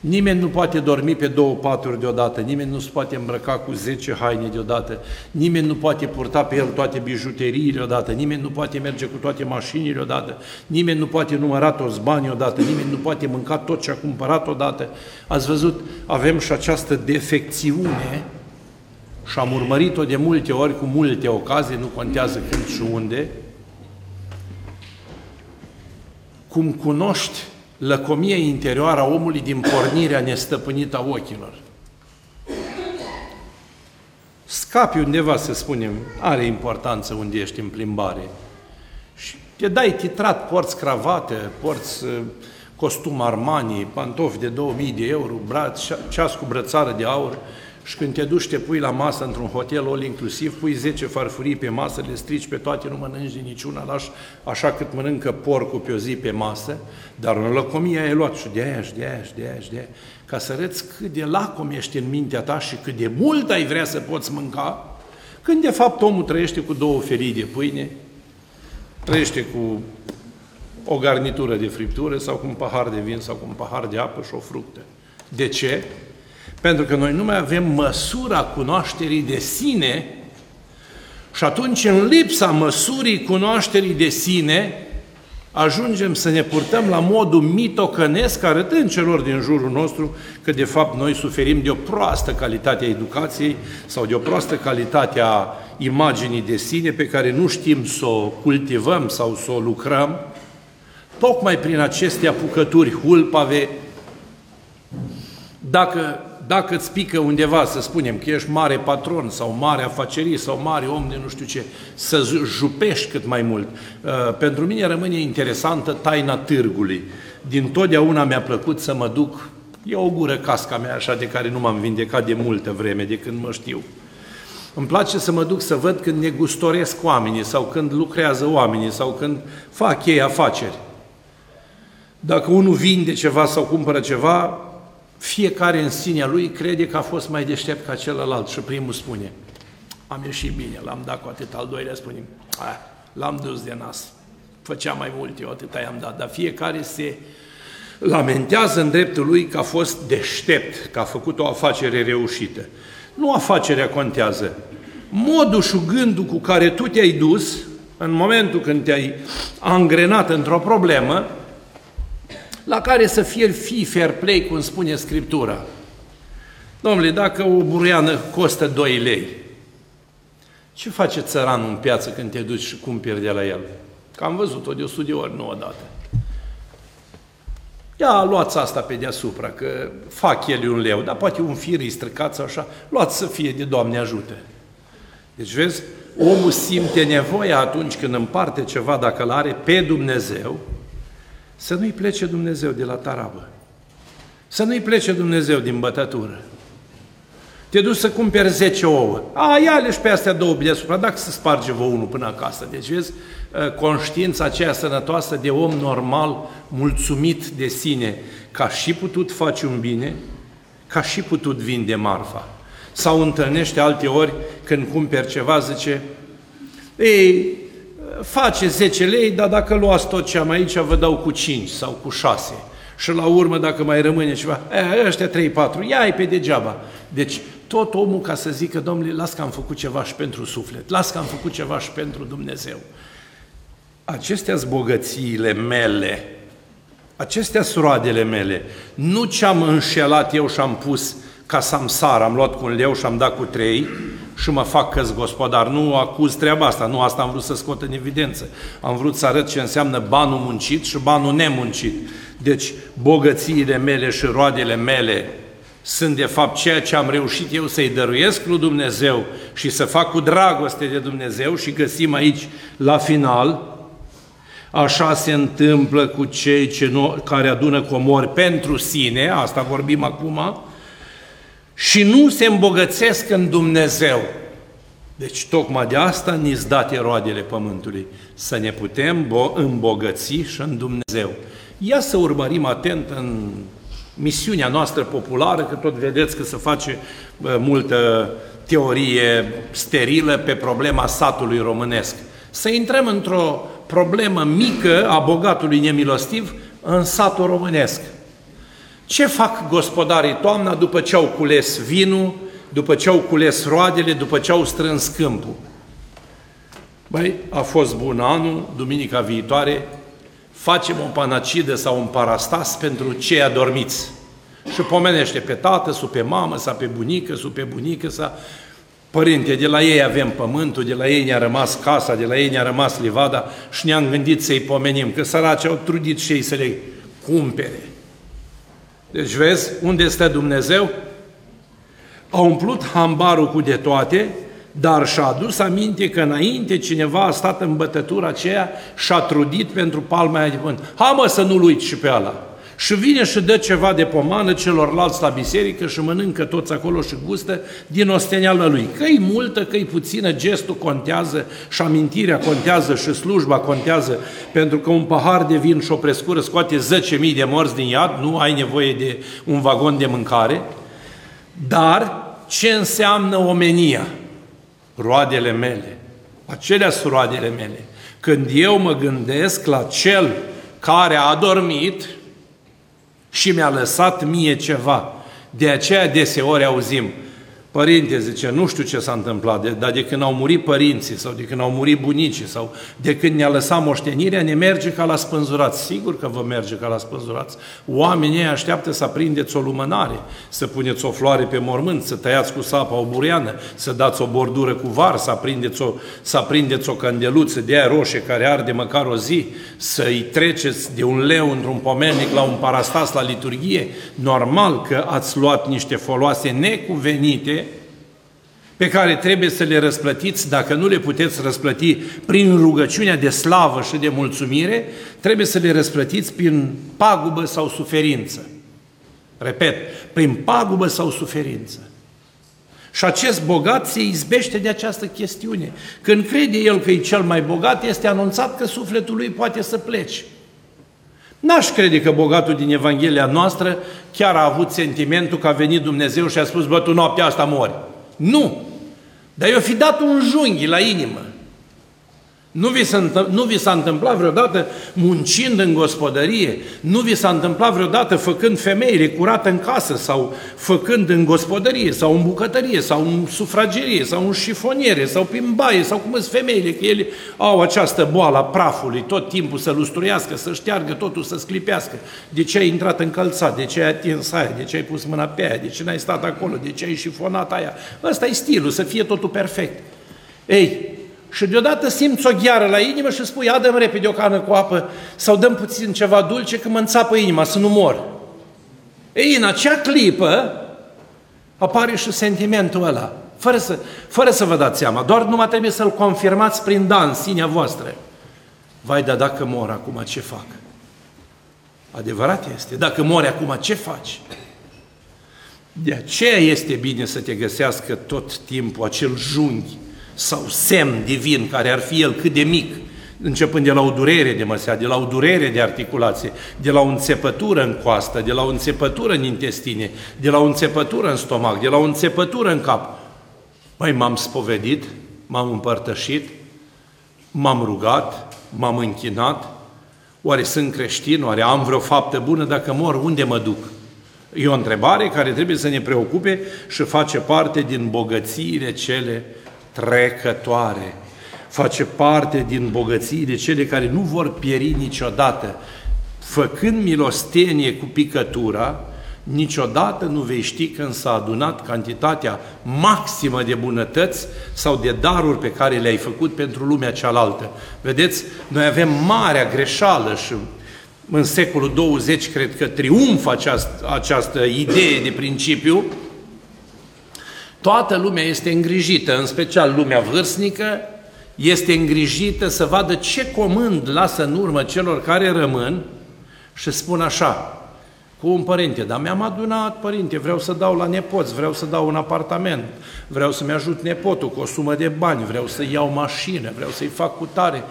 Nimeni nu poate dormi pe două paturi deodată, nimeni nu se poate îmbrăca cu zece haine deodată, nimeni nu poate purta pe el toate bijuteriile odată, nimeni nu poate merge cu toate mașinile odată, nimeni nu poate număra toți banii odată, nimeni nu poate mânca tot ce a cumpărat odată. Ați văzut, avem și această defecțiune și am urmărit-o de multe ori, cu multe ocazii, nu contează când și unde, cum cunoști lăcomia interioară a omului din pornirea nestăpânită a ochilor. Scapi undeva, să spunem, are importanță unde ești în plimbare. Și te dai titrat, porți cravate, porți uh, costum Armani, pantofi de 2000 de euro, braț, ceas cu brățară de aur, și când te duci, te pui la masă într-un hotel all inclusiv, pui 10 farfurii pe masă, le strici pe toate, nu mănânci din niciuna, lași așa cât mănâncă porcul pe o zi pe masă, dar în lăcomia ai luat și de aia, și de aia, și de aia, și de aia, ca să arăți cât de lacom ești în mintea ta și cât de mult ai vrea să poți mânca, când de fapt omul trăiește cu două ferii de pâine, trăiește cu o garnitură de friptură sau cu un pahar de vin sau cu un pahar de apă și o fructă. De ce? Pentru că noi nu mai avem măsura cunoașterii de sine și atunci, în lipsa măsurii cunoașterii de sine, ajungem să ne purtăm la modul mitocănesc, arătând celor din jurul nostru că, de fapt, noi suferim de o proastă calitate a educației sau de o proastă calitate a imaginii de sine pe care nu știm să o cultivăm sau să o lucrăm, tocmai prin aceste apucături hulpave, dacă dacă îți pică undeva, să spunem, că ești mare patron sau mare afacerist sau mare om de nu știu ce, să jupești cât mai mult. Uh, pentru mine rămâne interesantă taina târgului. Din totdeauna mi-a plăcut să mă duc, e o gură casca mea așa de care nu m-am vindecat de multă vreme, de când mă știu. Îmi place să mă duc să văd când negustoresc oamenii sau când lucrează oamenii sau când fac ei afaceri. Dacă unul vinde ceva sau cumpără ceva, fiecare în sinea lui crede că a fost mai deștept ca celălalt și primul spune, am ieșit bine, l-am dat cu atât, al doilea spune, l-am dus de nas, făcea mai mult, eu atât i-am dat, dar fiecare se lamentează în dreptul lui că a fost deștept, că a făcut o afacere reușită. Nu afacerea contează. Modul și gândul cu care tu te-ai dus, în momentul când te-ai angrenat într-o problemă, la care să fie fi fair play, cum spune Scriptura. Domnule, dacă o buruiană costă 2 lei, ce face țăranul în piață când te duci și cumperi de la el? Că am văzut-o de 100 de ori, nu odată. Ia, luați asta pe deasupra, că fac el un leu, dar poate un fir îi stricat sau așa, luați să fie de Doamne ajută. Deci, vezi, omul simte nevoia atunci când împarte ceva, dacă îl are pe Dumnezeu, să nu-i plece Dumnezeu de la tarabă. Să nu-i plece Dumnezeu din bătătură. Te duci să cumperi 10 ouă. A, ia-le și pe astea două deasupra, dacă se sparge vă unul până acasă. Deci, vezi, ă, conștiința aceea sănătoasă de om normal, mulțumit de sine, ca și putut face un bine, ca și putut vinde marfa. Sau întâlnește alte ori când cumperi ceva, zice, ei, face 10 lei, dar dacă luați tot ce am aici, vă dau cu 5 sau cu 6. Și la urmă, dacă mai rămâne ceva, e, ăștia 3-4, ia-i pe degeaba. Deci, tot omul ca să zică, domnule, las că am făcut ceva și pentru suflet, las că am făcut ceva și pentru Dumnezeu. Acestea sunt bogățiile mele, acestea sunt roadele mele, nu ce-am înșelat eu și am pus ca samsar, am luat cu un leu și am dat cu trei și mă fac că gospodar. Nu acuz treaba asta, nu asta am vrut să scot în evidență. Am vrut să arăt ce înseamnă banul muncit și banul nemuncit. Deci bogățiile mele și roadele mele sunt de fapt ceea ce am reușit eu să-i dăruiesc lui Dumnezeu și să fac cu dragoste de Dumnezeu și găsim aici la final, așa se întâmplă cu cei ce nu, care adună comori pentru sine, asta vorbim acum, și nu se îmbogățesc în Dumnezeu. Deci tocmai de asta ni-s date roadele pământului, să ne putem îmbogăți și în Dumnezeu. Ia să urmărim atent în misiunea noastră populară, că tot vedeți că se face multă teorie sterilă pe problema satului românesc. Să intrăm într-o problemă mică a bogatului nemilostiv în satul românesc. Ce fac gospodarii toamna după ce au cules vinul, după ce au cules roadele, după ce au strâns câmpul? Băi, a fost bun anul, duminica viitoare, facem o panacidă sau un parastas pentru cei adormiți. Și pomenește pe tată, sau pe mamă, sau pe bunică, sau pe bunică, sau Părinte, de la ei avem pământul, de la ei ne-a rămas casa, de la ei ne-a rămas livada și ne-am gândit să-i pomenim, că săraci au trudit și ei să le cumpere. Deci vezi unde este Dumnezeu? A umplut hambarul cu de toate, dar și-a adus aminte că înainte cineva a stat în bătătura aceea și a trudit pentru palma aia de pământ. Ha mă să nu-l uiți și pe ala. Și vine și dă ceva de pomană celorlalți la biserică și mănâncă toți acolo și gustă din ostenială lui. Că-i multă, că-i puțină, gestul contează și amintirea contează și slujba contează, pentru că un pahar de vin și o prescură scoate 10.000 de morți din iad, nu ai nevoie de un vagon de mâncare, dar ce înseamnă omenia? Roadele mele. Acelea sunt roadele mele. Când eu mă gândesc la cel care a dormit, și mi-a lăsat mie ceva. De aceea deseori auzim, Părinte, zice, nu știu ce s-a întâmplat, de, dar de când au murit părinții sau de când au murit bunicii sau de când ne-a lăsat moștenirea, ne merge ca la spânzurați. Sigur că vă merge ca la spânzurați. Oamenii așteaptă să aprindeți o lumânare, să puneți o floare pe mormânt, să tăiați cu sapa o bureană, să dați o bordură cu var, să aprindeți o, să aprindeți o candeluță de aia roșie care arde măcar o zi, să-i treceți de un leu într-un pomelnic la un parastas la liturghie. Normal că ați luat niște foloase necuvenite pe care trebuie să le răsplătiți, dacă nu le puteți răsplăti prin rugăciunea de slavă și de mulțumire, trebuie să le răsplătiți prin pagubă sau suferință. Repet, prin pagubă sau suferință. Și acest bogat se izbește de această chestiune. Când crede el că e cel mai bogat, este anunțat că sufletul lui poate să plece. N-aș crede că bogatul din Evanghelia noastră chiar a avut sentimentul că a venit Dumnezeu și a spus, bă, tu noaptea asta mori. Nu! Dar i-o fi dat un junghi la inimă. Nu vi, s-a, nu vi s-a întâmplat vreodată muncind în gospodărie? Nu vi s-a întâmplat vreodată făcând femeile curată în casă sau făcând în gospodărie sau în bucătărie sau în sufragerie sau în șifoniere sau prin baie sau cum sunt femeile, că ele au această boală a prafului, tot timpul să lustruiască, să șteargă totul, să sclipească. De ce ai intrat în calțat? De ce ai atins aia? De ce ai pus mâna pe aia? De ce n-ai stat acolo? De ce ai șifonat aia? Ăsta e stilul, să fie totul perfect. Ei, și deodată simți o gheară la inimă și spui, adă repede o cană cu apă sau dăm puțin ceva dulce că mă înțapă inima, să nu mor. Ei, în acea clipă apare și sentimentul ăla, fără să, fără să vă dați seama, doar numai trebuie să-l confirmați prin da în sinea voastră. Vai, dar dacă mor acum, ce fac? Adevărat este. Dacă mori acum, ce faci? De aceea este bine să te găsească tot timpul acel junghi sau semn divin, care ar fi el cât de mic, începând de la o durere de măsea, de la o durere de articulație, de la o înțepătură în coastă, de la o înțepătură în intestine, de la o înțepătură în stomac, de la o înțepătură în cap. Mai m-am spovedit, m-am împărtășit, m-am rugat, m-am închinat, oare sunt creștin, oare am vreo faptă bună, dacă mor, unde mă duc? E o întrebare care trebuie să ne preocupe și face parte din bogățiile cele trecătoare. Face parte din bogățiile cele care nu vor pieri niciodată. Făcând milostenie cu picătura, niciodată nu vei ști când s-a adunat cantitatea maximă de bunătăți sau de daruri pe care le-ai făcut pentru lumea cealaltă. Vedeți, noi avem marea greșeală și în secolul 20 cred că triumfă această, această idee de principiu, toată lumea este îngrijită, în special lumea vârstnică, este îngrijită să vadă ce comând lasă în urmă celor care rămân și spun așa, cu un părinte, dar mi-am adunat, părinte, vreau să dau la nepoți, vreau să dau un apartament, vreau să-mi ajut nepotul cu o sumă de bani, vreau să iau mașină, vreau să-i fac cu tare.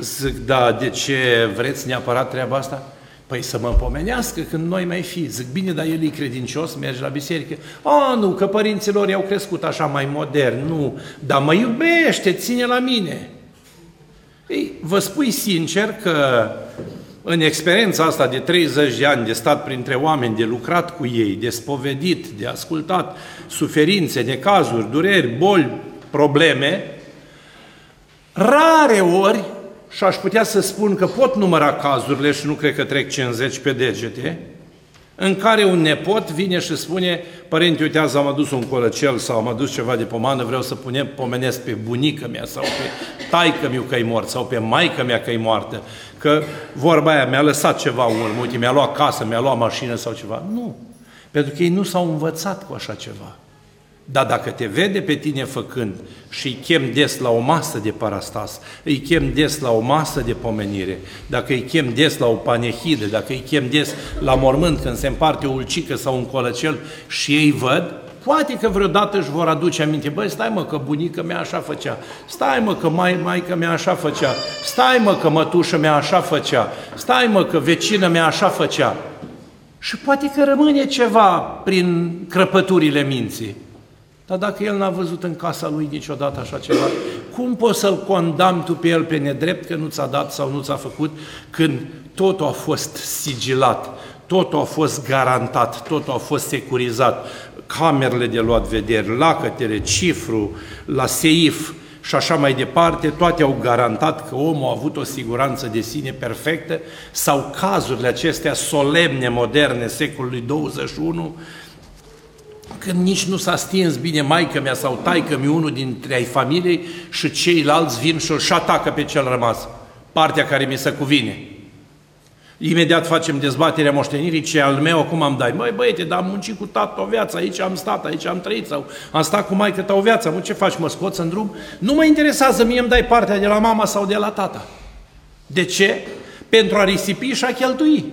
Zic, da, de ce vreți neapărat treaba asta? Păi să mă pomenească când noi mai fi. Zic, bine, dar el e credincios, merge la biserică. A, nu, că părinților i-au crescut așa mai modern. Nu, dar mă iubește, ține la mine. Ei, vă spui sincer că în experiența asta de 30 de ani de stat printre oameni, de lucrat cu ei, de spovedit, de ascultat suferințe, necazuri, dureri, boli, probleme, rare ori, și aș putea să spun că pot număra cazurile și nu cred că trec 50 pe degete, în care un nepot vine și spune, părinte, uite, azi am adus un colăcel sau am adus ceva de pomană, vreau să punem, pomenesc pe bunica mea sau pe taică miu că-i mort sau pe maică mea că-i moartă, că vorba aia mi-a lăsat ceva în urmă, uite, mi-a luat casă, mi-a luat mașină sau ceva. Nu, pentru că ei nu s-au învățat cu așa ceva. Dar dacă te vede pe tine făcând și îi chem des la o masă de parastas, îi chem des la o masă de pomenire, dacă îi chem des la o panehidă, dacă îi chem des la mormânt când se împarte o ulcică sau un colăcel și ei văd, poate că vreodată își vor aduce aminte, băi, stai mă că bunica mea așa făcea, stai mă că mai, maica mea așa făcea, stai mă că mătușa mea așa făcea, stai mă că vecină mea așa făcea. Și poate că rămâne ceva prin crăpăturile minții. Dar dacă el n-a văzut în casa lui niciodată așa ceva, cum poți să-l condamni tu pe el pe nedrept că nu ți-a dat sau nu ți-a făcut când totul a fost sigilat, totul a fost garantat, totul a fost securizat, camerele de luat vederi, lacătele, cifru, la seif și așa mai departe, toate au garantat că omul a avut o siguranță de sine perfectă sau cazurile acestea solemne, moderne, secolului 21, când nici nu s-a stins bine maică mea sau taică mi unul dintre ai familiei și ceilalți vin și își atacă pe cel rămas, partea care mi se cuvine. Imediat facem dezbaterea moștenirii, ce al meu acum am dai. Măi băiete, dar am muncit cu tată o viață, aici am stat, aici am trăit, sau am stat cu maică ta o viață, mă, ce faci, mă scoți în drum? Nu mă interesează, mie îmi dai partea de la mama sau de la tata. De ce? Pentru a risipi și a cheltui.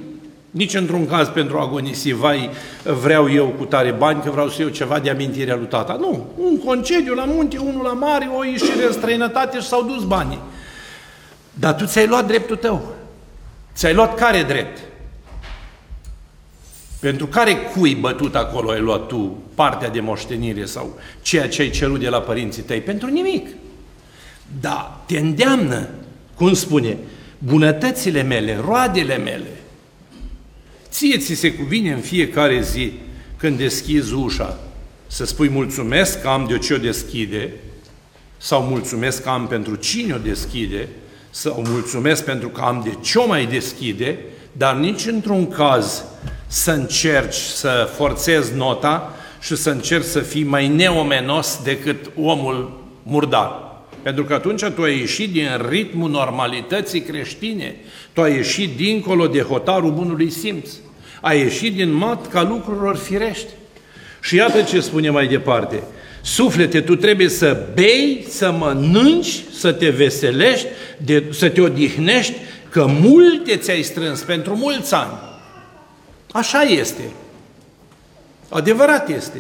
Nici într-un caz pentru a agonisi, vai, vreau eu cu tare bani, că vreau să iau ceva de amintirea lui tata. Nu, un concediu la munte, unul la mare, o ieșire în străinătate și s-au dus banii. Dar tu ți-ai luat dreptul tău. Ți-ai luat care drept? Pentru care cui bătut acolo ai luat tu partea de moștenire sau ceea ce ai cerut de la părinții tăi? Pentru nimic. Da, te îndeamnă, cum spune, bunătățile mele, roadele mele, Ție ți se cuvine în fiecare zi când deschizi ușa? Să spui mulțumesc că am de ce o deschide? Sau mulțumesc că am pentru cine o deschide? Sau mulțumesc pentru că am de ce o mai deschide, dar nici într-un caz să încerci să forțezi nota și să încerci să fii mai neomenos decât omul murdar. Pentru că atunci tu ai ieșit din ritmul normalității creștine, tu ai ieșit dincolo de hotarul bunului simț, ai ieșit din matca lucrurilor firești. Și iată ce spune mai departe. Suflete, tu trebuie să bei, să mănânci, să te veselești, de, să te odihnești, că multe ți-ai strâns pentru mulți ani. Așa este. Adevărat este.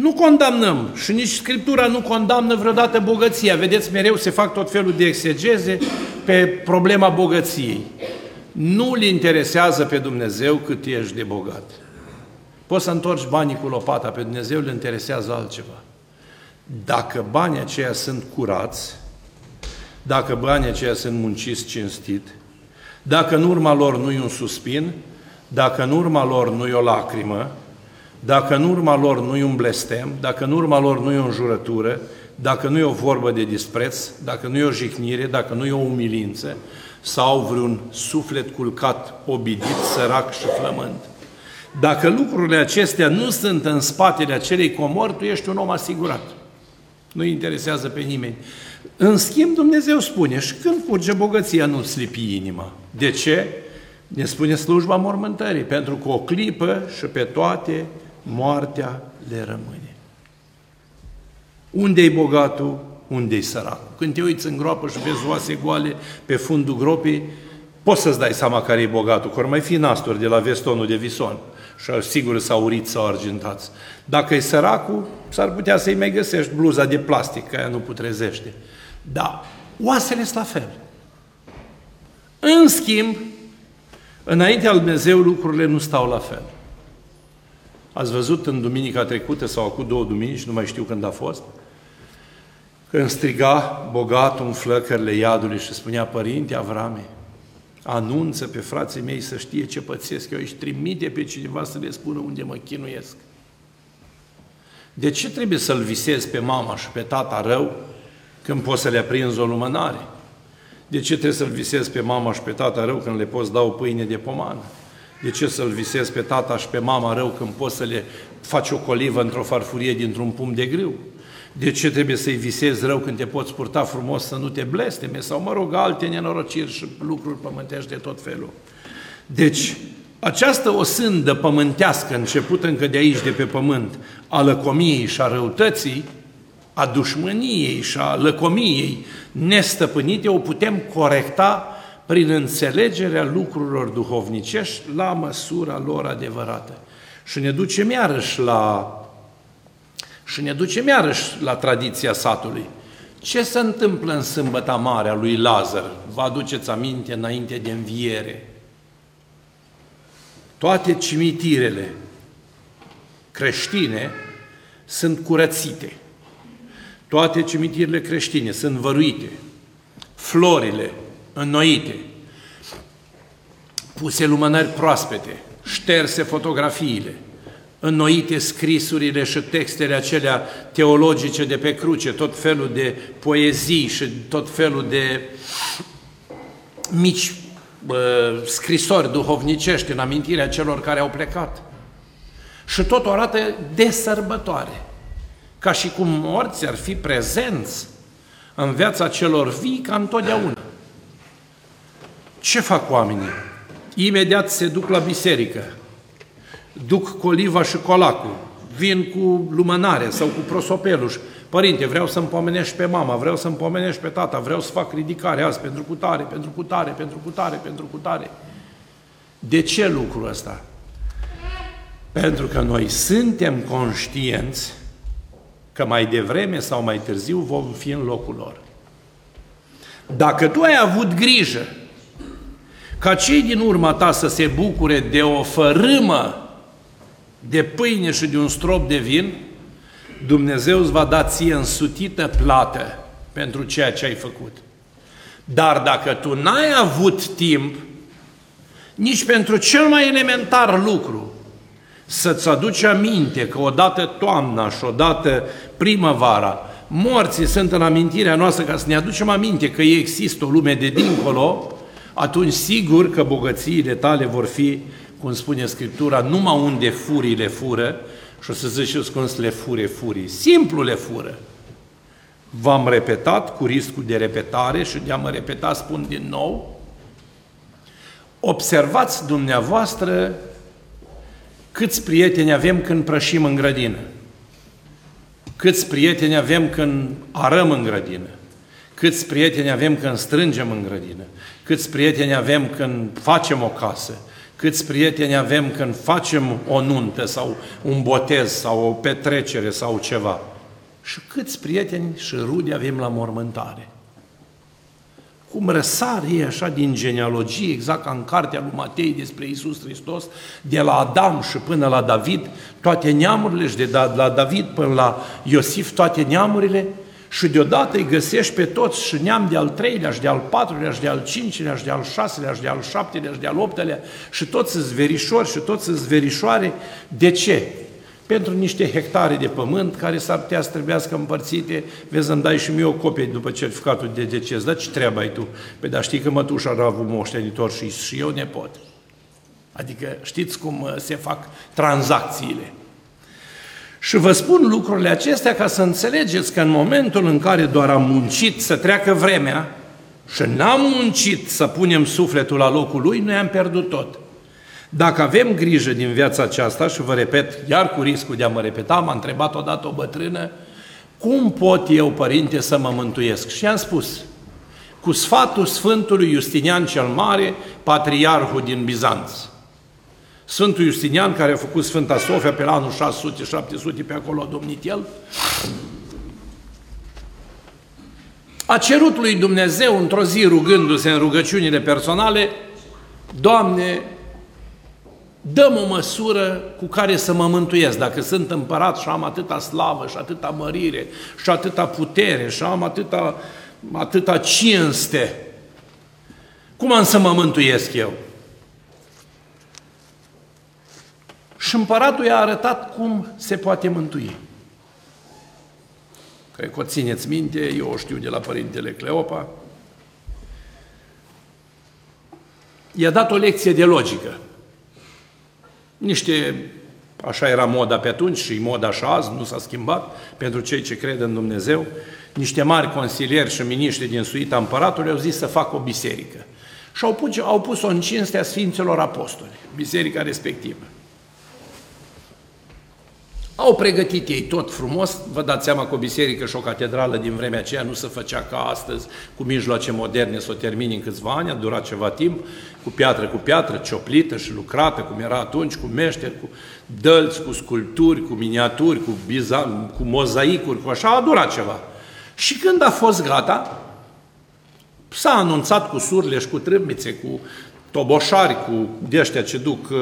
Nu condamnăm și nici Scriptura nu condamnă vreodată bogăția. Vedeți, mereu se fac tot felul de exegeze pe problema bogăției. Nu-L interesează pe Dumnezeu cât ești de bogat. Poți să întorci banii cu lopata, pe Dumnezeu îl interesează altceva. Dacă banii aceia sunt curați, dacă banii aceia sunt munciți cinstit, dacă în urma lor nu e un suspin, dacă în urma lor nu e o lacrimă, dacă în urma lor nu-i un blestem, dacă în urma lor nu-i o înjurătură, dacă nu e o vorbă de dispreț, dacă nu e o jignire, dacă nu e o umilință, sau vreun suflet culcat, obidit, sărac și flământ. Dacă lucrurile acestea nu sunt în spatele acelei comori, tu ești un om asigurat. Nu interesează pe nimeni. În schimb, Dumnezeu spune, și când curge bogăția, nu-ți lipi inima. De ce? Ne spune slujba mormântării, pentru că o clipă și pe toate moartea le rămâne. Unde-i bogatul? Unde-i săracul? Când te uiți în groapă și vezi oase goale pe fundul gropii, poți să-ți dai seama care e bogatul, că mai fi nasturi de la vestonul de vison și sigur s-au urit sau argintați. Dacă e săracul, s-ar putea să-i mai găsești bluza de plastic, că aia nu putrezește. Da, oasele sunt la fel. În schimb, înaintea lui Dumnezeu lucrurile nu stau la fel. Ați văzut în duminica trecută sau acum două duminici, nu mai știu când a fost, când striga bogatul în flăcările iadului și spunea, Părinte Avrame, anunță pe frații mei să știe ce pățesc eu, își trimite pe cineva să le spună unde mă chinuiesc. De ce trebuie să-l visezi pe mama și pe tata rău când poți să le aprinzi o lumânare? De ce trebuie să-l visezi pe mama și pe tata rău când le poți da o pâine de pomană? De ce să-l visezi pe tata și pe mama rău când poți să le faci o colivă într-o farfurie dintr-un pum de grâu? De ce trebuie să-i visezi rău când te poți purta frumos să nu te blesteme? Sau, mă rog, alte nenorociri și lucruri pământești de tot felul. Deci, această osândă pământească, început încă de aici, de pe pământ, a lăcomiei și a răutății, a dușmăniei și a lăcomiei nestăpânite, o putem corecta prin înțelegerea lucrurilor duhovnicești la măsura lor adevărată. Și ne ducem iarăși la și ne ducem iarăși la tradiția satului. Ce se întâmplă în sâmbăta mare a lui Lazar? Vă aduceți aminte înainte de înviere. Toate cimitirele creștine sunt curățite. Toate cimitirele creștine sunt văruite. Florile înnoite. Puse lumânări proaspete. Șterse fotografiile înnoite scrisurile și textele acelea teologice de pe cruce, tot felul de poezii și tot felul de mici uh, scrisori duhovnicești în amintirea celor care au plecat. Și tot o arată de sărbătoare, ca și cum morți ar fi prezenți în viața celor vii ca întotdeauna. Ce fac oamenii? Imediat se duc la biserică, duc coliva și colacul, vin cu lumânare sau cu prosopelul Părinte, vreau să-mi pomenești pe mama, vreau să-mi pomenești pe tata, vreau să fac ridicare azi pentru cutare, pentru cutare, pentru cutare, pentru cutare. De ce lucrul ăsta? Pentru că noi suntem conștienți că mai devreme sau mai târziu vom fi în locul lor. Dacă tu ai avut grijă ca cei din urma ta să se bucure de o fărâmă de pâine și de un strop de vin, Dumnezeu îți va da ție însutită plată pentru ceea ce ai făcut. Dar dacă tu n-ai avut timp nici pentru cel mai elementar lucru, să-ți aduci aminte că odată toamna și odată primăvara, morții sunt în amintirea noastră ca să ne aducem aminte că există o lume de dincolo, atunci sigur că bogățiile tale vor fi cum spune Scriptura, numai unde furii le fură, și o să ziceți cum să le fure furii. Simplu le fură. V-am repetat cu riscul de repetare și de a mă repeta spun din nou, observați dumneavoastră câți prieteni avem când prășim în grădină, câți prieteni avem când arăm în grădină, câți prieteni avem când strângem în grădină, câți prieteni avem când facem o casă, câți prieteni avem când facem o nuntă sau un botez sau o petrecere sau ceva. Și câți prieteni și rude avem la mormântare. Cum răsar ei așa din genealogie, exact ca în cartea lui Matei despre Isus Hristos, de la Adam și până la David, toate neamurile și de la David până la Iosif, toate neamurile, și deodată îi găsești pe toți și neam de al treilea și de al patrulea și de al cincilea și de al șaselea și de al șaptelea și de al optelea și toți sunt verișori și toți sunt verișoare. De ce? pentru niște hectare de pământ care s-ar putea să trebuiască împărțite, vezi să-mi dai și mie o copie după certificatul de deces, dar ce treabă ai tu? Păi dar știi că mătușa a avut moștenitor și, și eu nepot. Adică știți cum uh, se fac tranzacțiile. Și vă spun lucrurile acestea ca să înțelegeți că în momentul în care doar am muncit să treacă vremea și n-am muncit să punem sufletul la locul lui, noi am pierdut tot. Dacă avem grijă din viața aceasta, și vă repet, iar cu riscul de a mă repeta, m-a întrebat odată o bătrână, cum pot eu, părinte, să mă mântuiesc? Și am spus, cu sfatul Sfântului Justinian cel Mare, patriarhul din Bizanț. Sfântul Justinian, care a făcut Sfânta Sofia pe la anul 600-700, pe acolo a domnit el, a cerut lui Dumnezeu într-o zi rugându-se în rugăciunile personale, Doamne, dăm o măsură cu care să mă mântuiesc. Dacă sunt împărat și am atâta slavă și atâta mărire și atâta putere și am atâta, atâta cinste, cum am să mă mântuiesc eu? Și împăratul i-a arătat cum se poate mântui. Cred că o țineți minte, eu o știu de la părintele Cleopa. I-a dat o lecție de logică. Niște, așa era moda pe atunci și moda așa azi, nu s-a schimbat, pentru cei ce cred în Dumnezeu, niște mari consilieri și miniștri din suita împăratului au zis să facă o biserică. Și au pus, au pus-o în cinstea Sfinților Apostoli, biserica respectivă. Au pregătit ei tot frumos, vă dați seama că o biserică și o catedrală din vremea aceea nu se făcea ca astăzi, cu mijloace moderne, să o termini în câțiva ani, a durat ceva timp, cu piatră cu piatră, cioplită și lucrată, cum era atunci, cu meșteri, cu dălți, cu sculpturi, cu miniaturi, cu, bizan, cu mozaicuri, cu așa, a durat ceva. Și când a fost gata, s-a anunțat cu surle și cu trâmbițe, cu toboșari, cu de ăștia ce duc uh,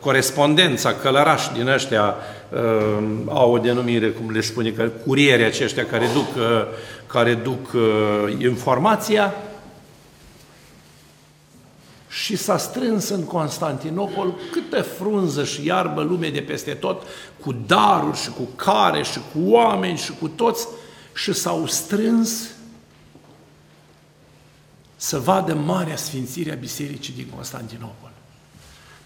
corespondența, călărași din ăștia uh, au o denumire, cum le spune, că curieri aceștia care duc, uh, care duc uh, informația, și s-a strâns în Constantinopol câtă frunză și iarbă lume de peste tot, cu daruri și cu care și cu oameni și cu toți, și s-au strâns să vadă marea sfințire a Bisericii din Constantinopol.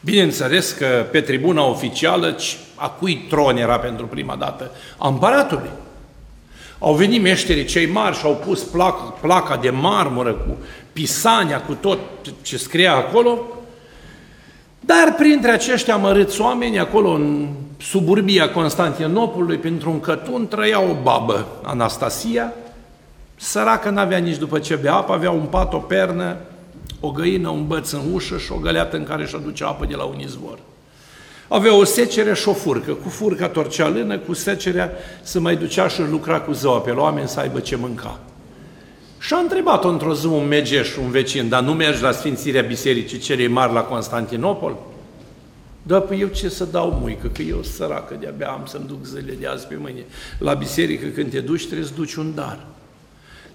Bineînțeles că pe tribuna oficială, a cui tron era pentru prima dată? A împăratului. Au venit meșterii cei mari și au pus placa, placa de marmură cu pisania, cu tot ce scria acolo, dar printre aceștia mărâți oameni, acolo în suburbia Constantinopolului, pentru un cătun, trăia o babă, Anastasia, săracă n-avea nici după ce bea apă, avea un pat, o pernă, o găină, un băț în ușă și o găleată în care își aducea apă de la un izvor. Avea o secere și o furcă. Cu furca torcea lână, cu secerea să mai ducea și lucra cu zăua pe la oameni să aibă ce mânca. Și a întrebat-o într-o zi un megeș, un vecin, dar nu mergi la Sfințirea Bisericii celei mari la Constantinopol? Da, păi eu ce să dau muică, că eu săracă, de-abia am să-mi duc zilele de azi pe mâine. La biserică când te duci trebuie să duci un dar.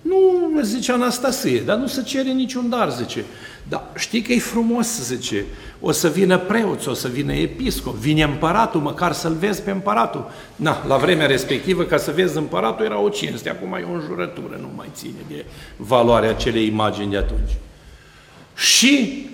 Nu, zice Anastasie, dar nu se cere niciun dar, zice. Dar știi că e frumos, zice, o să vină preoți, o să vină episcop, vine împăratul, măcar să-l vezi pe împăratul. Na, la vremea respectivă, ca să vezi împăratul, era o cinste, acum e o înjurătură, nu mai ține de valoarea acelei imagini de atunci. Și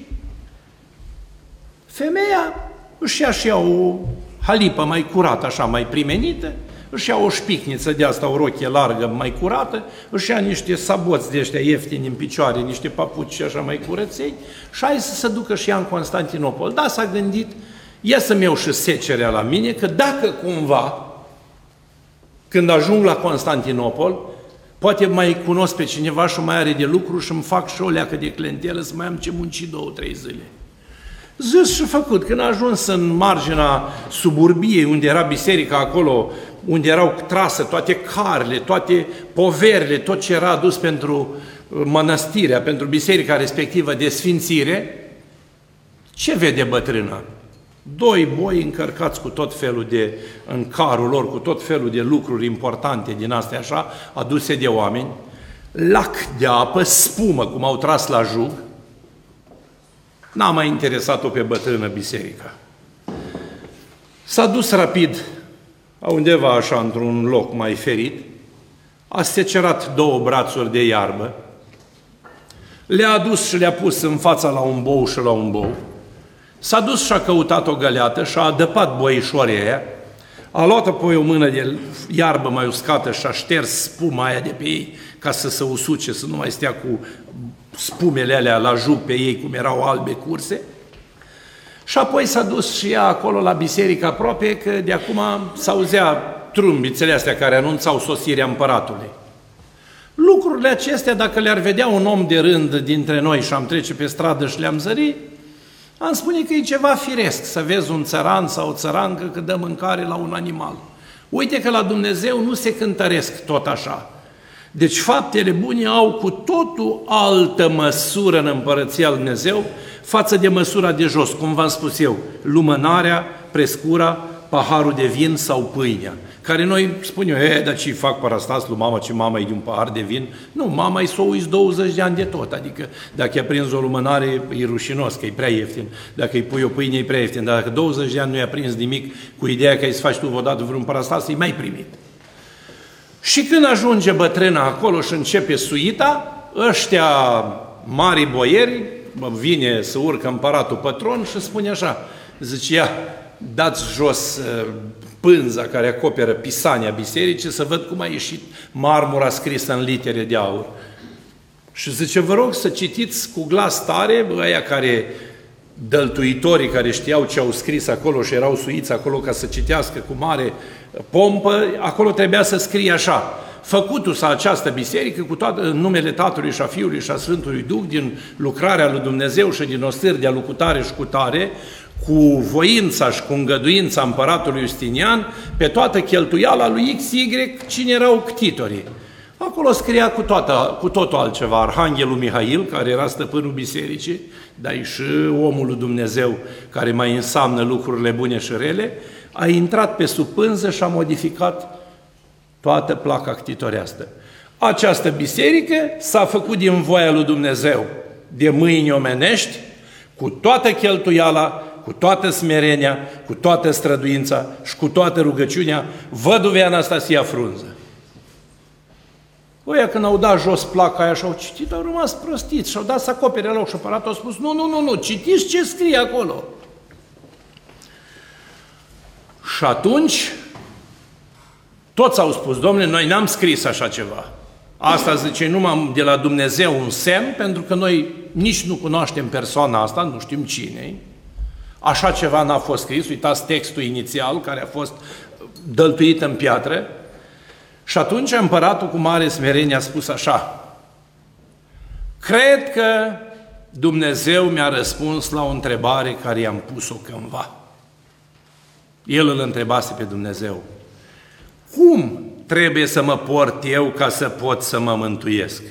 femeia își ia și ea o halipă mai curată, așa, mai primenită, își ia o șpicniță de asta, o rochie largă, mai curată, își ia niște saboți de ăștia ieftini în picioare, niște papuci așa mai curăței și hai să se ducă și ea în Constantinopol. Da, s-a gândit, ia să-mi iau și secerea la mine, că dacă cumva, când ajung la Constantinopol, poate mai cunosc pe cineva și mai are de lucru și îmi fac și o leacă de clentelă să mai am ce munci două, trei zile. Zis și făcut. Când a ajuns în marginea suburbiei, unde era biserica acolo, unde erau trase toate carele, toate poverile, tot ce era adus pentru uh, mănăstirea, pentru biserica respectivă de sfințire, ce vede bătrâna? Doi boi încărcați cu tot felul de, în carul lor, cu tot felul de lucruri importante din astea așa, aduse de oameni, lac de apă, spumă, cum au tras la jug, N-a mai interesat-o pe bătrână biserica. S-a dus rapid undeva așa într-un loc mai ferit, a secerat două brațuri de iarbă, le-a adus și le-a pus în fața la un bou și la un bou, s-a dus și a căutat o găleată și a adăpat boișorii aia, a luat apoi o mână de iarbă mai uscată și a șters spuma aia de pe ei ca să se usuce, să nu mai stea cu spumele alea la jug pe ei, cum erau albe curse. Și apoi s-a dus și ea acolo la biserică aproape, că de acum s-auzea trumbițele astea care anunțau sosirea împăratului. Lucrurile acestea, dacă le-ar vedea un om de rând dintre noi și am trece pe stradă și le-am zări, am spune că e ceva firesc să vezi un țăran sau o țărancă că dă mâncare la un animal. Uite că la Dumnezeu nu se cântăresc tot așa. Deci faptele bune au cu totul altă măsură în împărăția Lui Dumnezeu față de măsura de jos, cum v-am spus eu, lumânarea, prescura, paharul de vin sau pâinea care noi spunem, e, dar ce fac parastas lui mama, ce mama e de un pahar de vin? Nu, mama e să o uiți 20 de ani de tot, adică dacă i-a prins o lumânare, e rușinos, că e prea ieftin, dacă îi pui o pâine, e prea ieftin, dar dacă 20 de ani nu i-a prins nimic cu ideea că îi să faci tu odată vreun parastas, e mai primit. Și când ajunge bătrâna acolo și începe suita, ăștia mari boieri, vine să urcă împăratul pătron și spune așa, zice, ia, dați jos pânza care acoperă pisania bisericii, să văd cum a ieșit marmura scrisă în litere de aur. Și zice, vă rog să citiți cu glas tare, aia care, dăltuitorii care știau ce au scris acolo și erau suiți acolo ca să citească cu mare pompă, acolo trebuia să scrie așa, făcutul să această biserică cu toate numele Tatălui și a Fiului și a Sfântului Duh din lucrarea lui Dumnezeu și din ostâri de lucutare și cutare, cu voința și cu îngăduința împăratului Justinian pe toată cheltuiala lui XY cine erau ctitorii. Acolo scria cu, toată, cu totul altceva, Arhanghelul Mihail, care era stăpânul bisericii, dar și omul lui Dumnezeu, care mai înseamnă lucrurile bune și rele, a intrat pe sub pânză și a modificat toată placa ctitorească. Această biserică s-a făcut din voia lui Dumnezeu, de mâini omenești, cu toată cheltuiala, cu toată smerenia, cu toată străduința și cu toată rugăciunea, văduve Anastasia Frunză. Oia când au dat jos placa aia și au citit, au rămas prostiți și au dat să acopere loc și aparatul au spus, nu, nu, nu, nu, citiți ce scrie acolo. Și atunci, toți au spus, domnule, noi n-am scris așa ceva. Asta zice numai de la Dumnezeu un semn, pentru că noi nici nu cunoaștem persoana asta, nu știm cine Așa ceva n-a fost scris, uitați textul inițial care a fost dăltuit în piatră. Și atunci împăratul cu mare smerenie a spus așa, Cred că Dumnezeu mi-a răspuns la o întrebare care i-am pus-o cândva. El îl întrebase pe Dumnezeu, cum trebuie să mă port eu ca să pot să mă mântuiesc?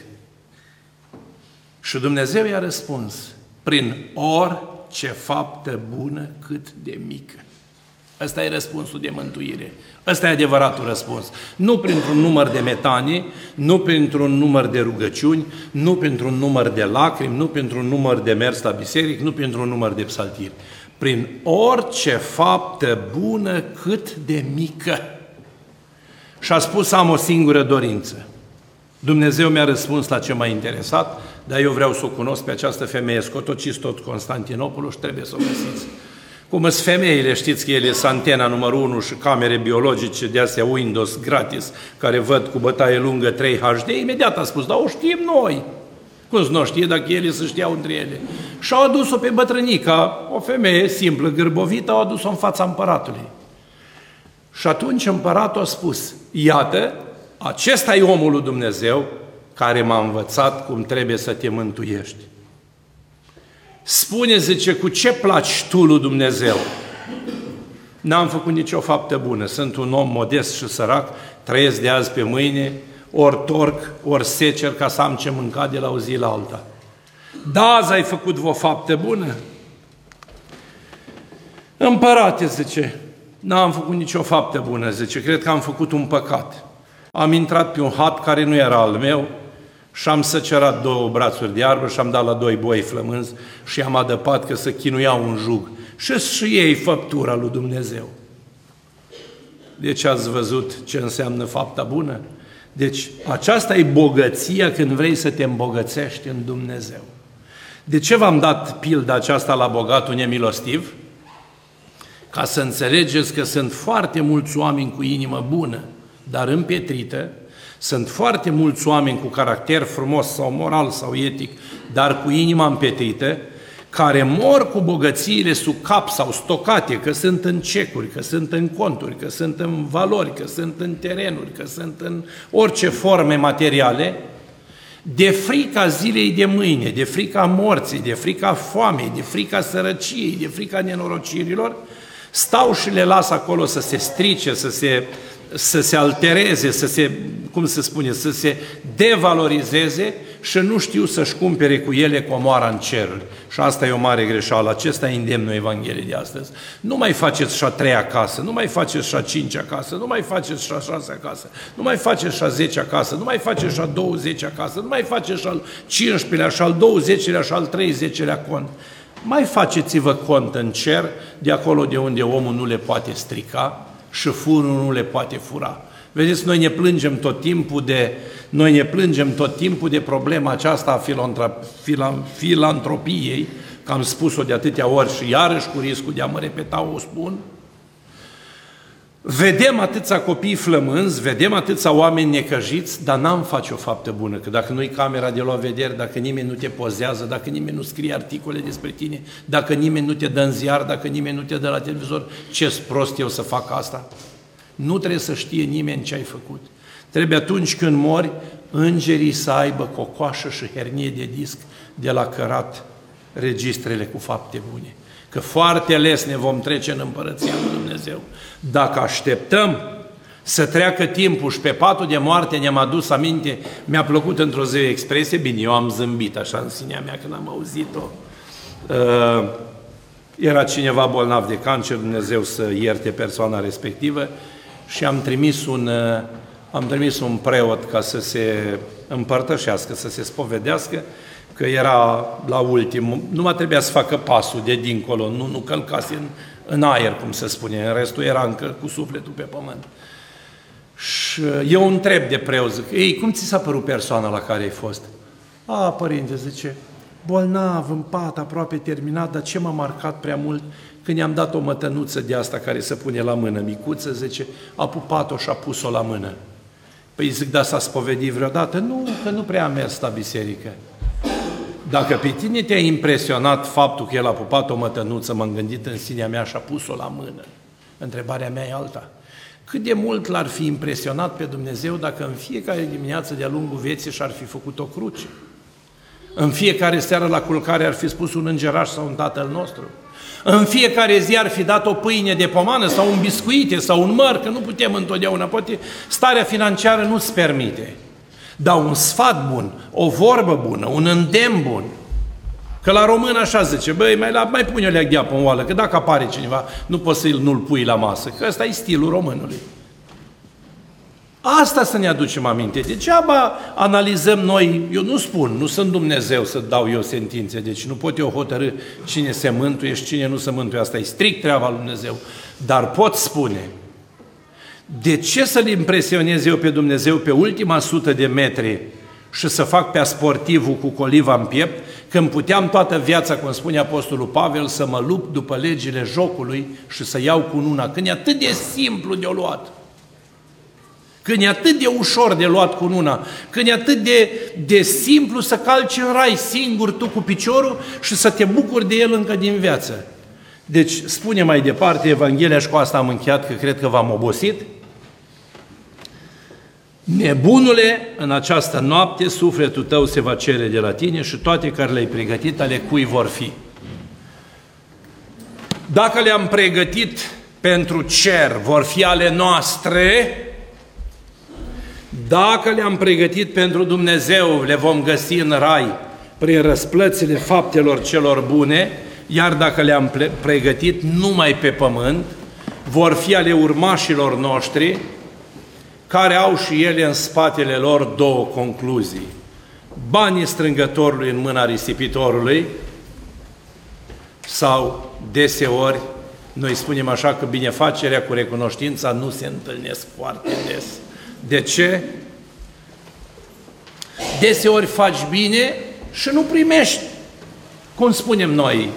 Și Dumnezeu i-a răspuns, prin or ce faptă bună cât de mică. Ăsta e răspunsul de mântuire. Ăsta e adevăratul răspuns. Nu printr-un număr de metanii, nu printr-un număr de rugăciuni, nu printr-un număr de lacrimi, nu printr-un număr de mers la biserică, nu printr-un număr de psaltiri. Prin orice faptă bună cât de mică. Și a spus am o singură dorință. Dumnezeu mi-a răspuns la ce m-a interesat, dar eu vreau să o cunosc pe această femeie, scotociți tot Constantinopolul și trebuie să o găsiți. Cum sunt femeile, știți că ele sunt antena numărul 1 și camere biologice de astea Windows gratis, care văd cu bătaie lungă 3 HD, imediat a spus, dar o știm noi. Cum să nu știe dacă ele să știau între ele? Și au adus-o pe bătrânica, o femeie simplă, gârbovită, au adus-o în fața împăratului. Și atunci împăratul a spus, iată, acesta e omul lui Dumnezeu care m-a învățat cum trebuie să te mântuiești. Spune, zice, cu ce placi tu lui Dumnezeu? N-am făcut nicio faptă bună, sunt un om modest și sărac, trăiesc de azi pe mâine, ori torc, ori secer ca să am ce mânca de la o zi la alta. Da, azi ai făcut o faptă bună? Împărate, zice, n-am făcut nicio faptă bună, zice, cred că am făcut un păcat. Am intrat pe un hat care nu era al meu și am săcerat două brațuri de iarbă și am dat la doi boi flămânzi și am adăpat că să chinuiau un jug. Și și ei făptura lui Dumnezeu. Deci ați văzut ce înseamnă fapta bună? Deci aceasta e bogăția când vrei să te îmbogățești în Dumnezeu. De ce v-am dat pilda aceasta la bogatul nemilostiv? Ca să înțelegeți că sunt foarte mulți oameni cu inimă bună, dar împietrită, sunt foarte mulți oameni cu caracter frumos sau moral sau etic, dar cu inima împietrită, care mor cu bogățiile sub cap sau stocate, că sunt în cecuri, că sunt în conturi, că sunt în valori, că sunt în terenuri, că sunt în orice forme materiale, de frica zilei de mâine, de frica morții, de frica foamei, de frica sărăciei, de frica nenorocirilor, stau și le las acolo să se strice, să se să se altereze, să se, cum se spune, să se devalorizeze și nu știu să-și cumpere cu ele comoara în ceruri. Și asta e o mare greșeală. Acesta e îndemnul Evangheliei de astăzi. Nu mai faceți și a treia casă, nu mai faceți și a cincea casă, nu mai faceți și a șasea casă, nu mai faceți și a zecea casă, nu mai faceți și a douăzecea casă, nu mai faceți și al cinsprelea, și al douăzecelea, și al treizecerea cont. Mai faceți-vă cont în cer, de acolo de unde omul nu le poate strica, și furul nu le poate fura. Vedeți, noi ne plângem tot timpul de, noi ne plângem tot timpul de problema aceasta a filantropiei, că am spus-o de atâtea ori și iarăși cu riscul de a mă repeta o spun, Vedem atâția copii flămânzi, vedem atâția oameni necăjiți, dar n-am face o faptă bună, că dacă nu-i camera de luat vedere, dacă nimeni nu te pozează, dacă nimeni nu scrie articole despre tine, dacă nimeni nu te dă în ziar, dacă nimeni nu te dă la televizor, ce prost eu să fac asta? Nu trebuie să știe nimeni ce ai făcut. Trebuie atunci când mori, îngerii să aibă cocoașă și hernie de disc de la cărat registrele cu fapte bune că foarte les ne vom trece în Împărăția Lui Dumnezeu. Dacă așteptăm să treacă timpul și pe patul de moarte ne-am adus aminte, mi-a plăcut într-o zi expresie, bine, eu am zâmbit așa în sinea mea când am auzit-o. Uh, era cineva bolnav de cancer, Dumnezeu să ierte persoana respectivă și am trimis un, uh, am trimis un preot ca să se împărtășească, să se spovedească că era la ultim, nu mai trebuia să facă pasul de dincolo, nu, nu călcase în, în aer, cum se spune, în restul era încă cu sufletul pe pământ. Și eu întreb de preot, zic, ei, cum ți s-a părut persoana la care ai fost? A, părinte, zice, bolnav, în pat, aproape terminat, dar ce m-a marcat prea mult, când i-am dat o mătănuță de asta care se pune la mână, micuță, zice, a pupat-o și a pus-o la mână. Păi zic, da, s-a spovedit vreodată? Nu, că nu prea am mers la biserică. Dacă pe tine te-a impresionat faptul că el a pupat o mătănuță, m-am gândit în sinea mea și a pus-o la mână. Întrebarea mea e alta. Cât de mult l-ar fi impresionat pe Dumnezeu dacă în fiecare dimineață de-a lungul vieții și-ar fi făcut o cruce? În fiecare seară la culcare ar fi spus un îngeraș sau un tatăl nostru? În fiecare zi ar fi dat o pâine de pomană sau un biscuite sau un măr, că nu putem întotdeauna, poate starea financiară nu-ți permite. Dar un sfat bun, o vorbă bună, un îndemn bun, Că la român așa zice, băi, mai, la, mai pune o gheapă în oală, că dacă apare cineva, nu poți să nu-l pui la masă, că ăsta e stilul românului. Asta să ne aducem aminte. Degeaba analizăm noi, eu nu spun, nu sunt Dumnezeu să dau eu sentințe, deci nu pot eu hotărâ cine se mântuie și cine nu se mântuie. Asta e strict treaba lui Dumnezeu. Dar pot spune de ce să-L impresionez eu pe Dumnezeu pe ultima sută de metri și să fac pe sportivul cu coliva în piept, când puteam toată viața, cum spune Apostolul Pavel, să mă lupt după legile jocului și să iau cu una, când e atât de simplu de o luat. Când e atât de ușor de luat cu una, când e atât de, de simplu să calci în rai singur tu cu piciorul și să te bucuri de el încă din viață. Deci spune mai departe Evanghelia și cu asta am încheiat că cred că v-am obosit. Nebunule, în această noapte sufletul tău se va cere de la tine și toate care le-ai pregătit ale cui vor fi. Dacă le-am pregătit pentru cer, vor fi ale noastre, dacă le-am pregătit pentru Dumnezeu, le vom găsi în rai prin răsplățile faptelor celor bune, iar dacă le-am pregătit numai pe pământ, vor fi ale urmașilor noștri, care au și ele în spatele lor două concluzii. Banii strângătorului în mâna risipitorului sau deseori Noi spunem așa că binefacerea cu recunoștința nu se întâlnesc foarte des. De ce? Deseori faci bine și nu primești. Cum spunem noi,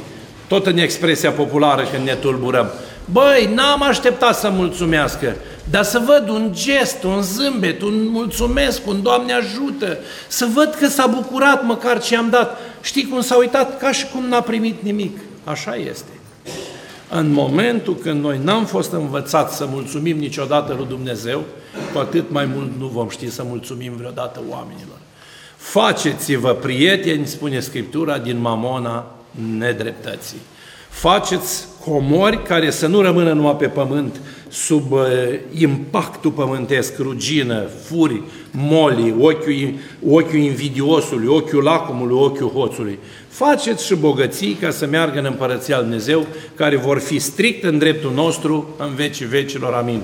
tot în expresia populară când ne tulburăm. Băi, n-am așteptat să mulțumească, dar să văd un gest, un zâmbet, un mulțumesc, un Doamne ajută, să văd că s-a bucurat măcar ce am dat. Știi cum s-a uitat? Ca și cum n-a primit nimic. Așa este. În momentul când noi n-am fost învățați să mulțumim niciodată lui Dumnezeu, cu atât mai mult nu vom ști să mulțumim vreodată oamenilor. Faceți-vă prieteni, spune Scriptura, din mamona nedreptății. Faceți comori care să nu rămână numai pe pământ sub uh, impactul pământesc, rugină, furi, moli, ochiul, ochiul invidiosului, ochiul lacomului, ochiul hoțului. Faceți și bogății ca să meargă în împărăția Lui Dumnezeu, care vor fi strict în dreptul nostru în vecii vecilor. Amin.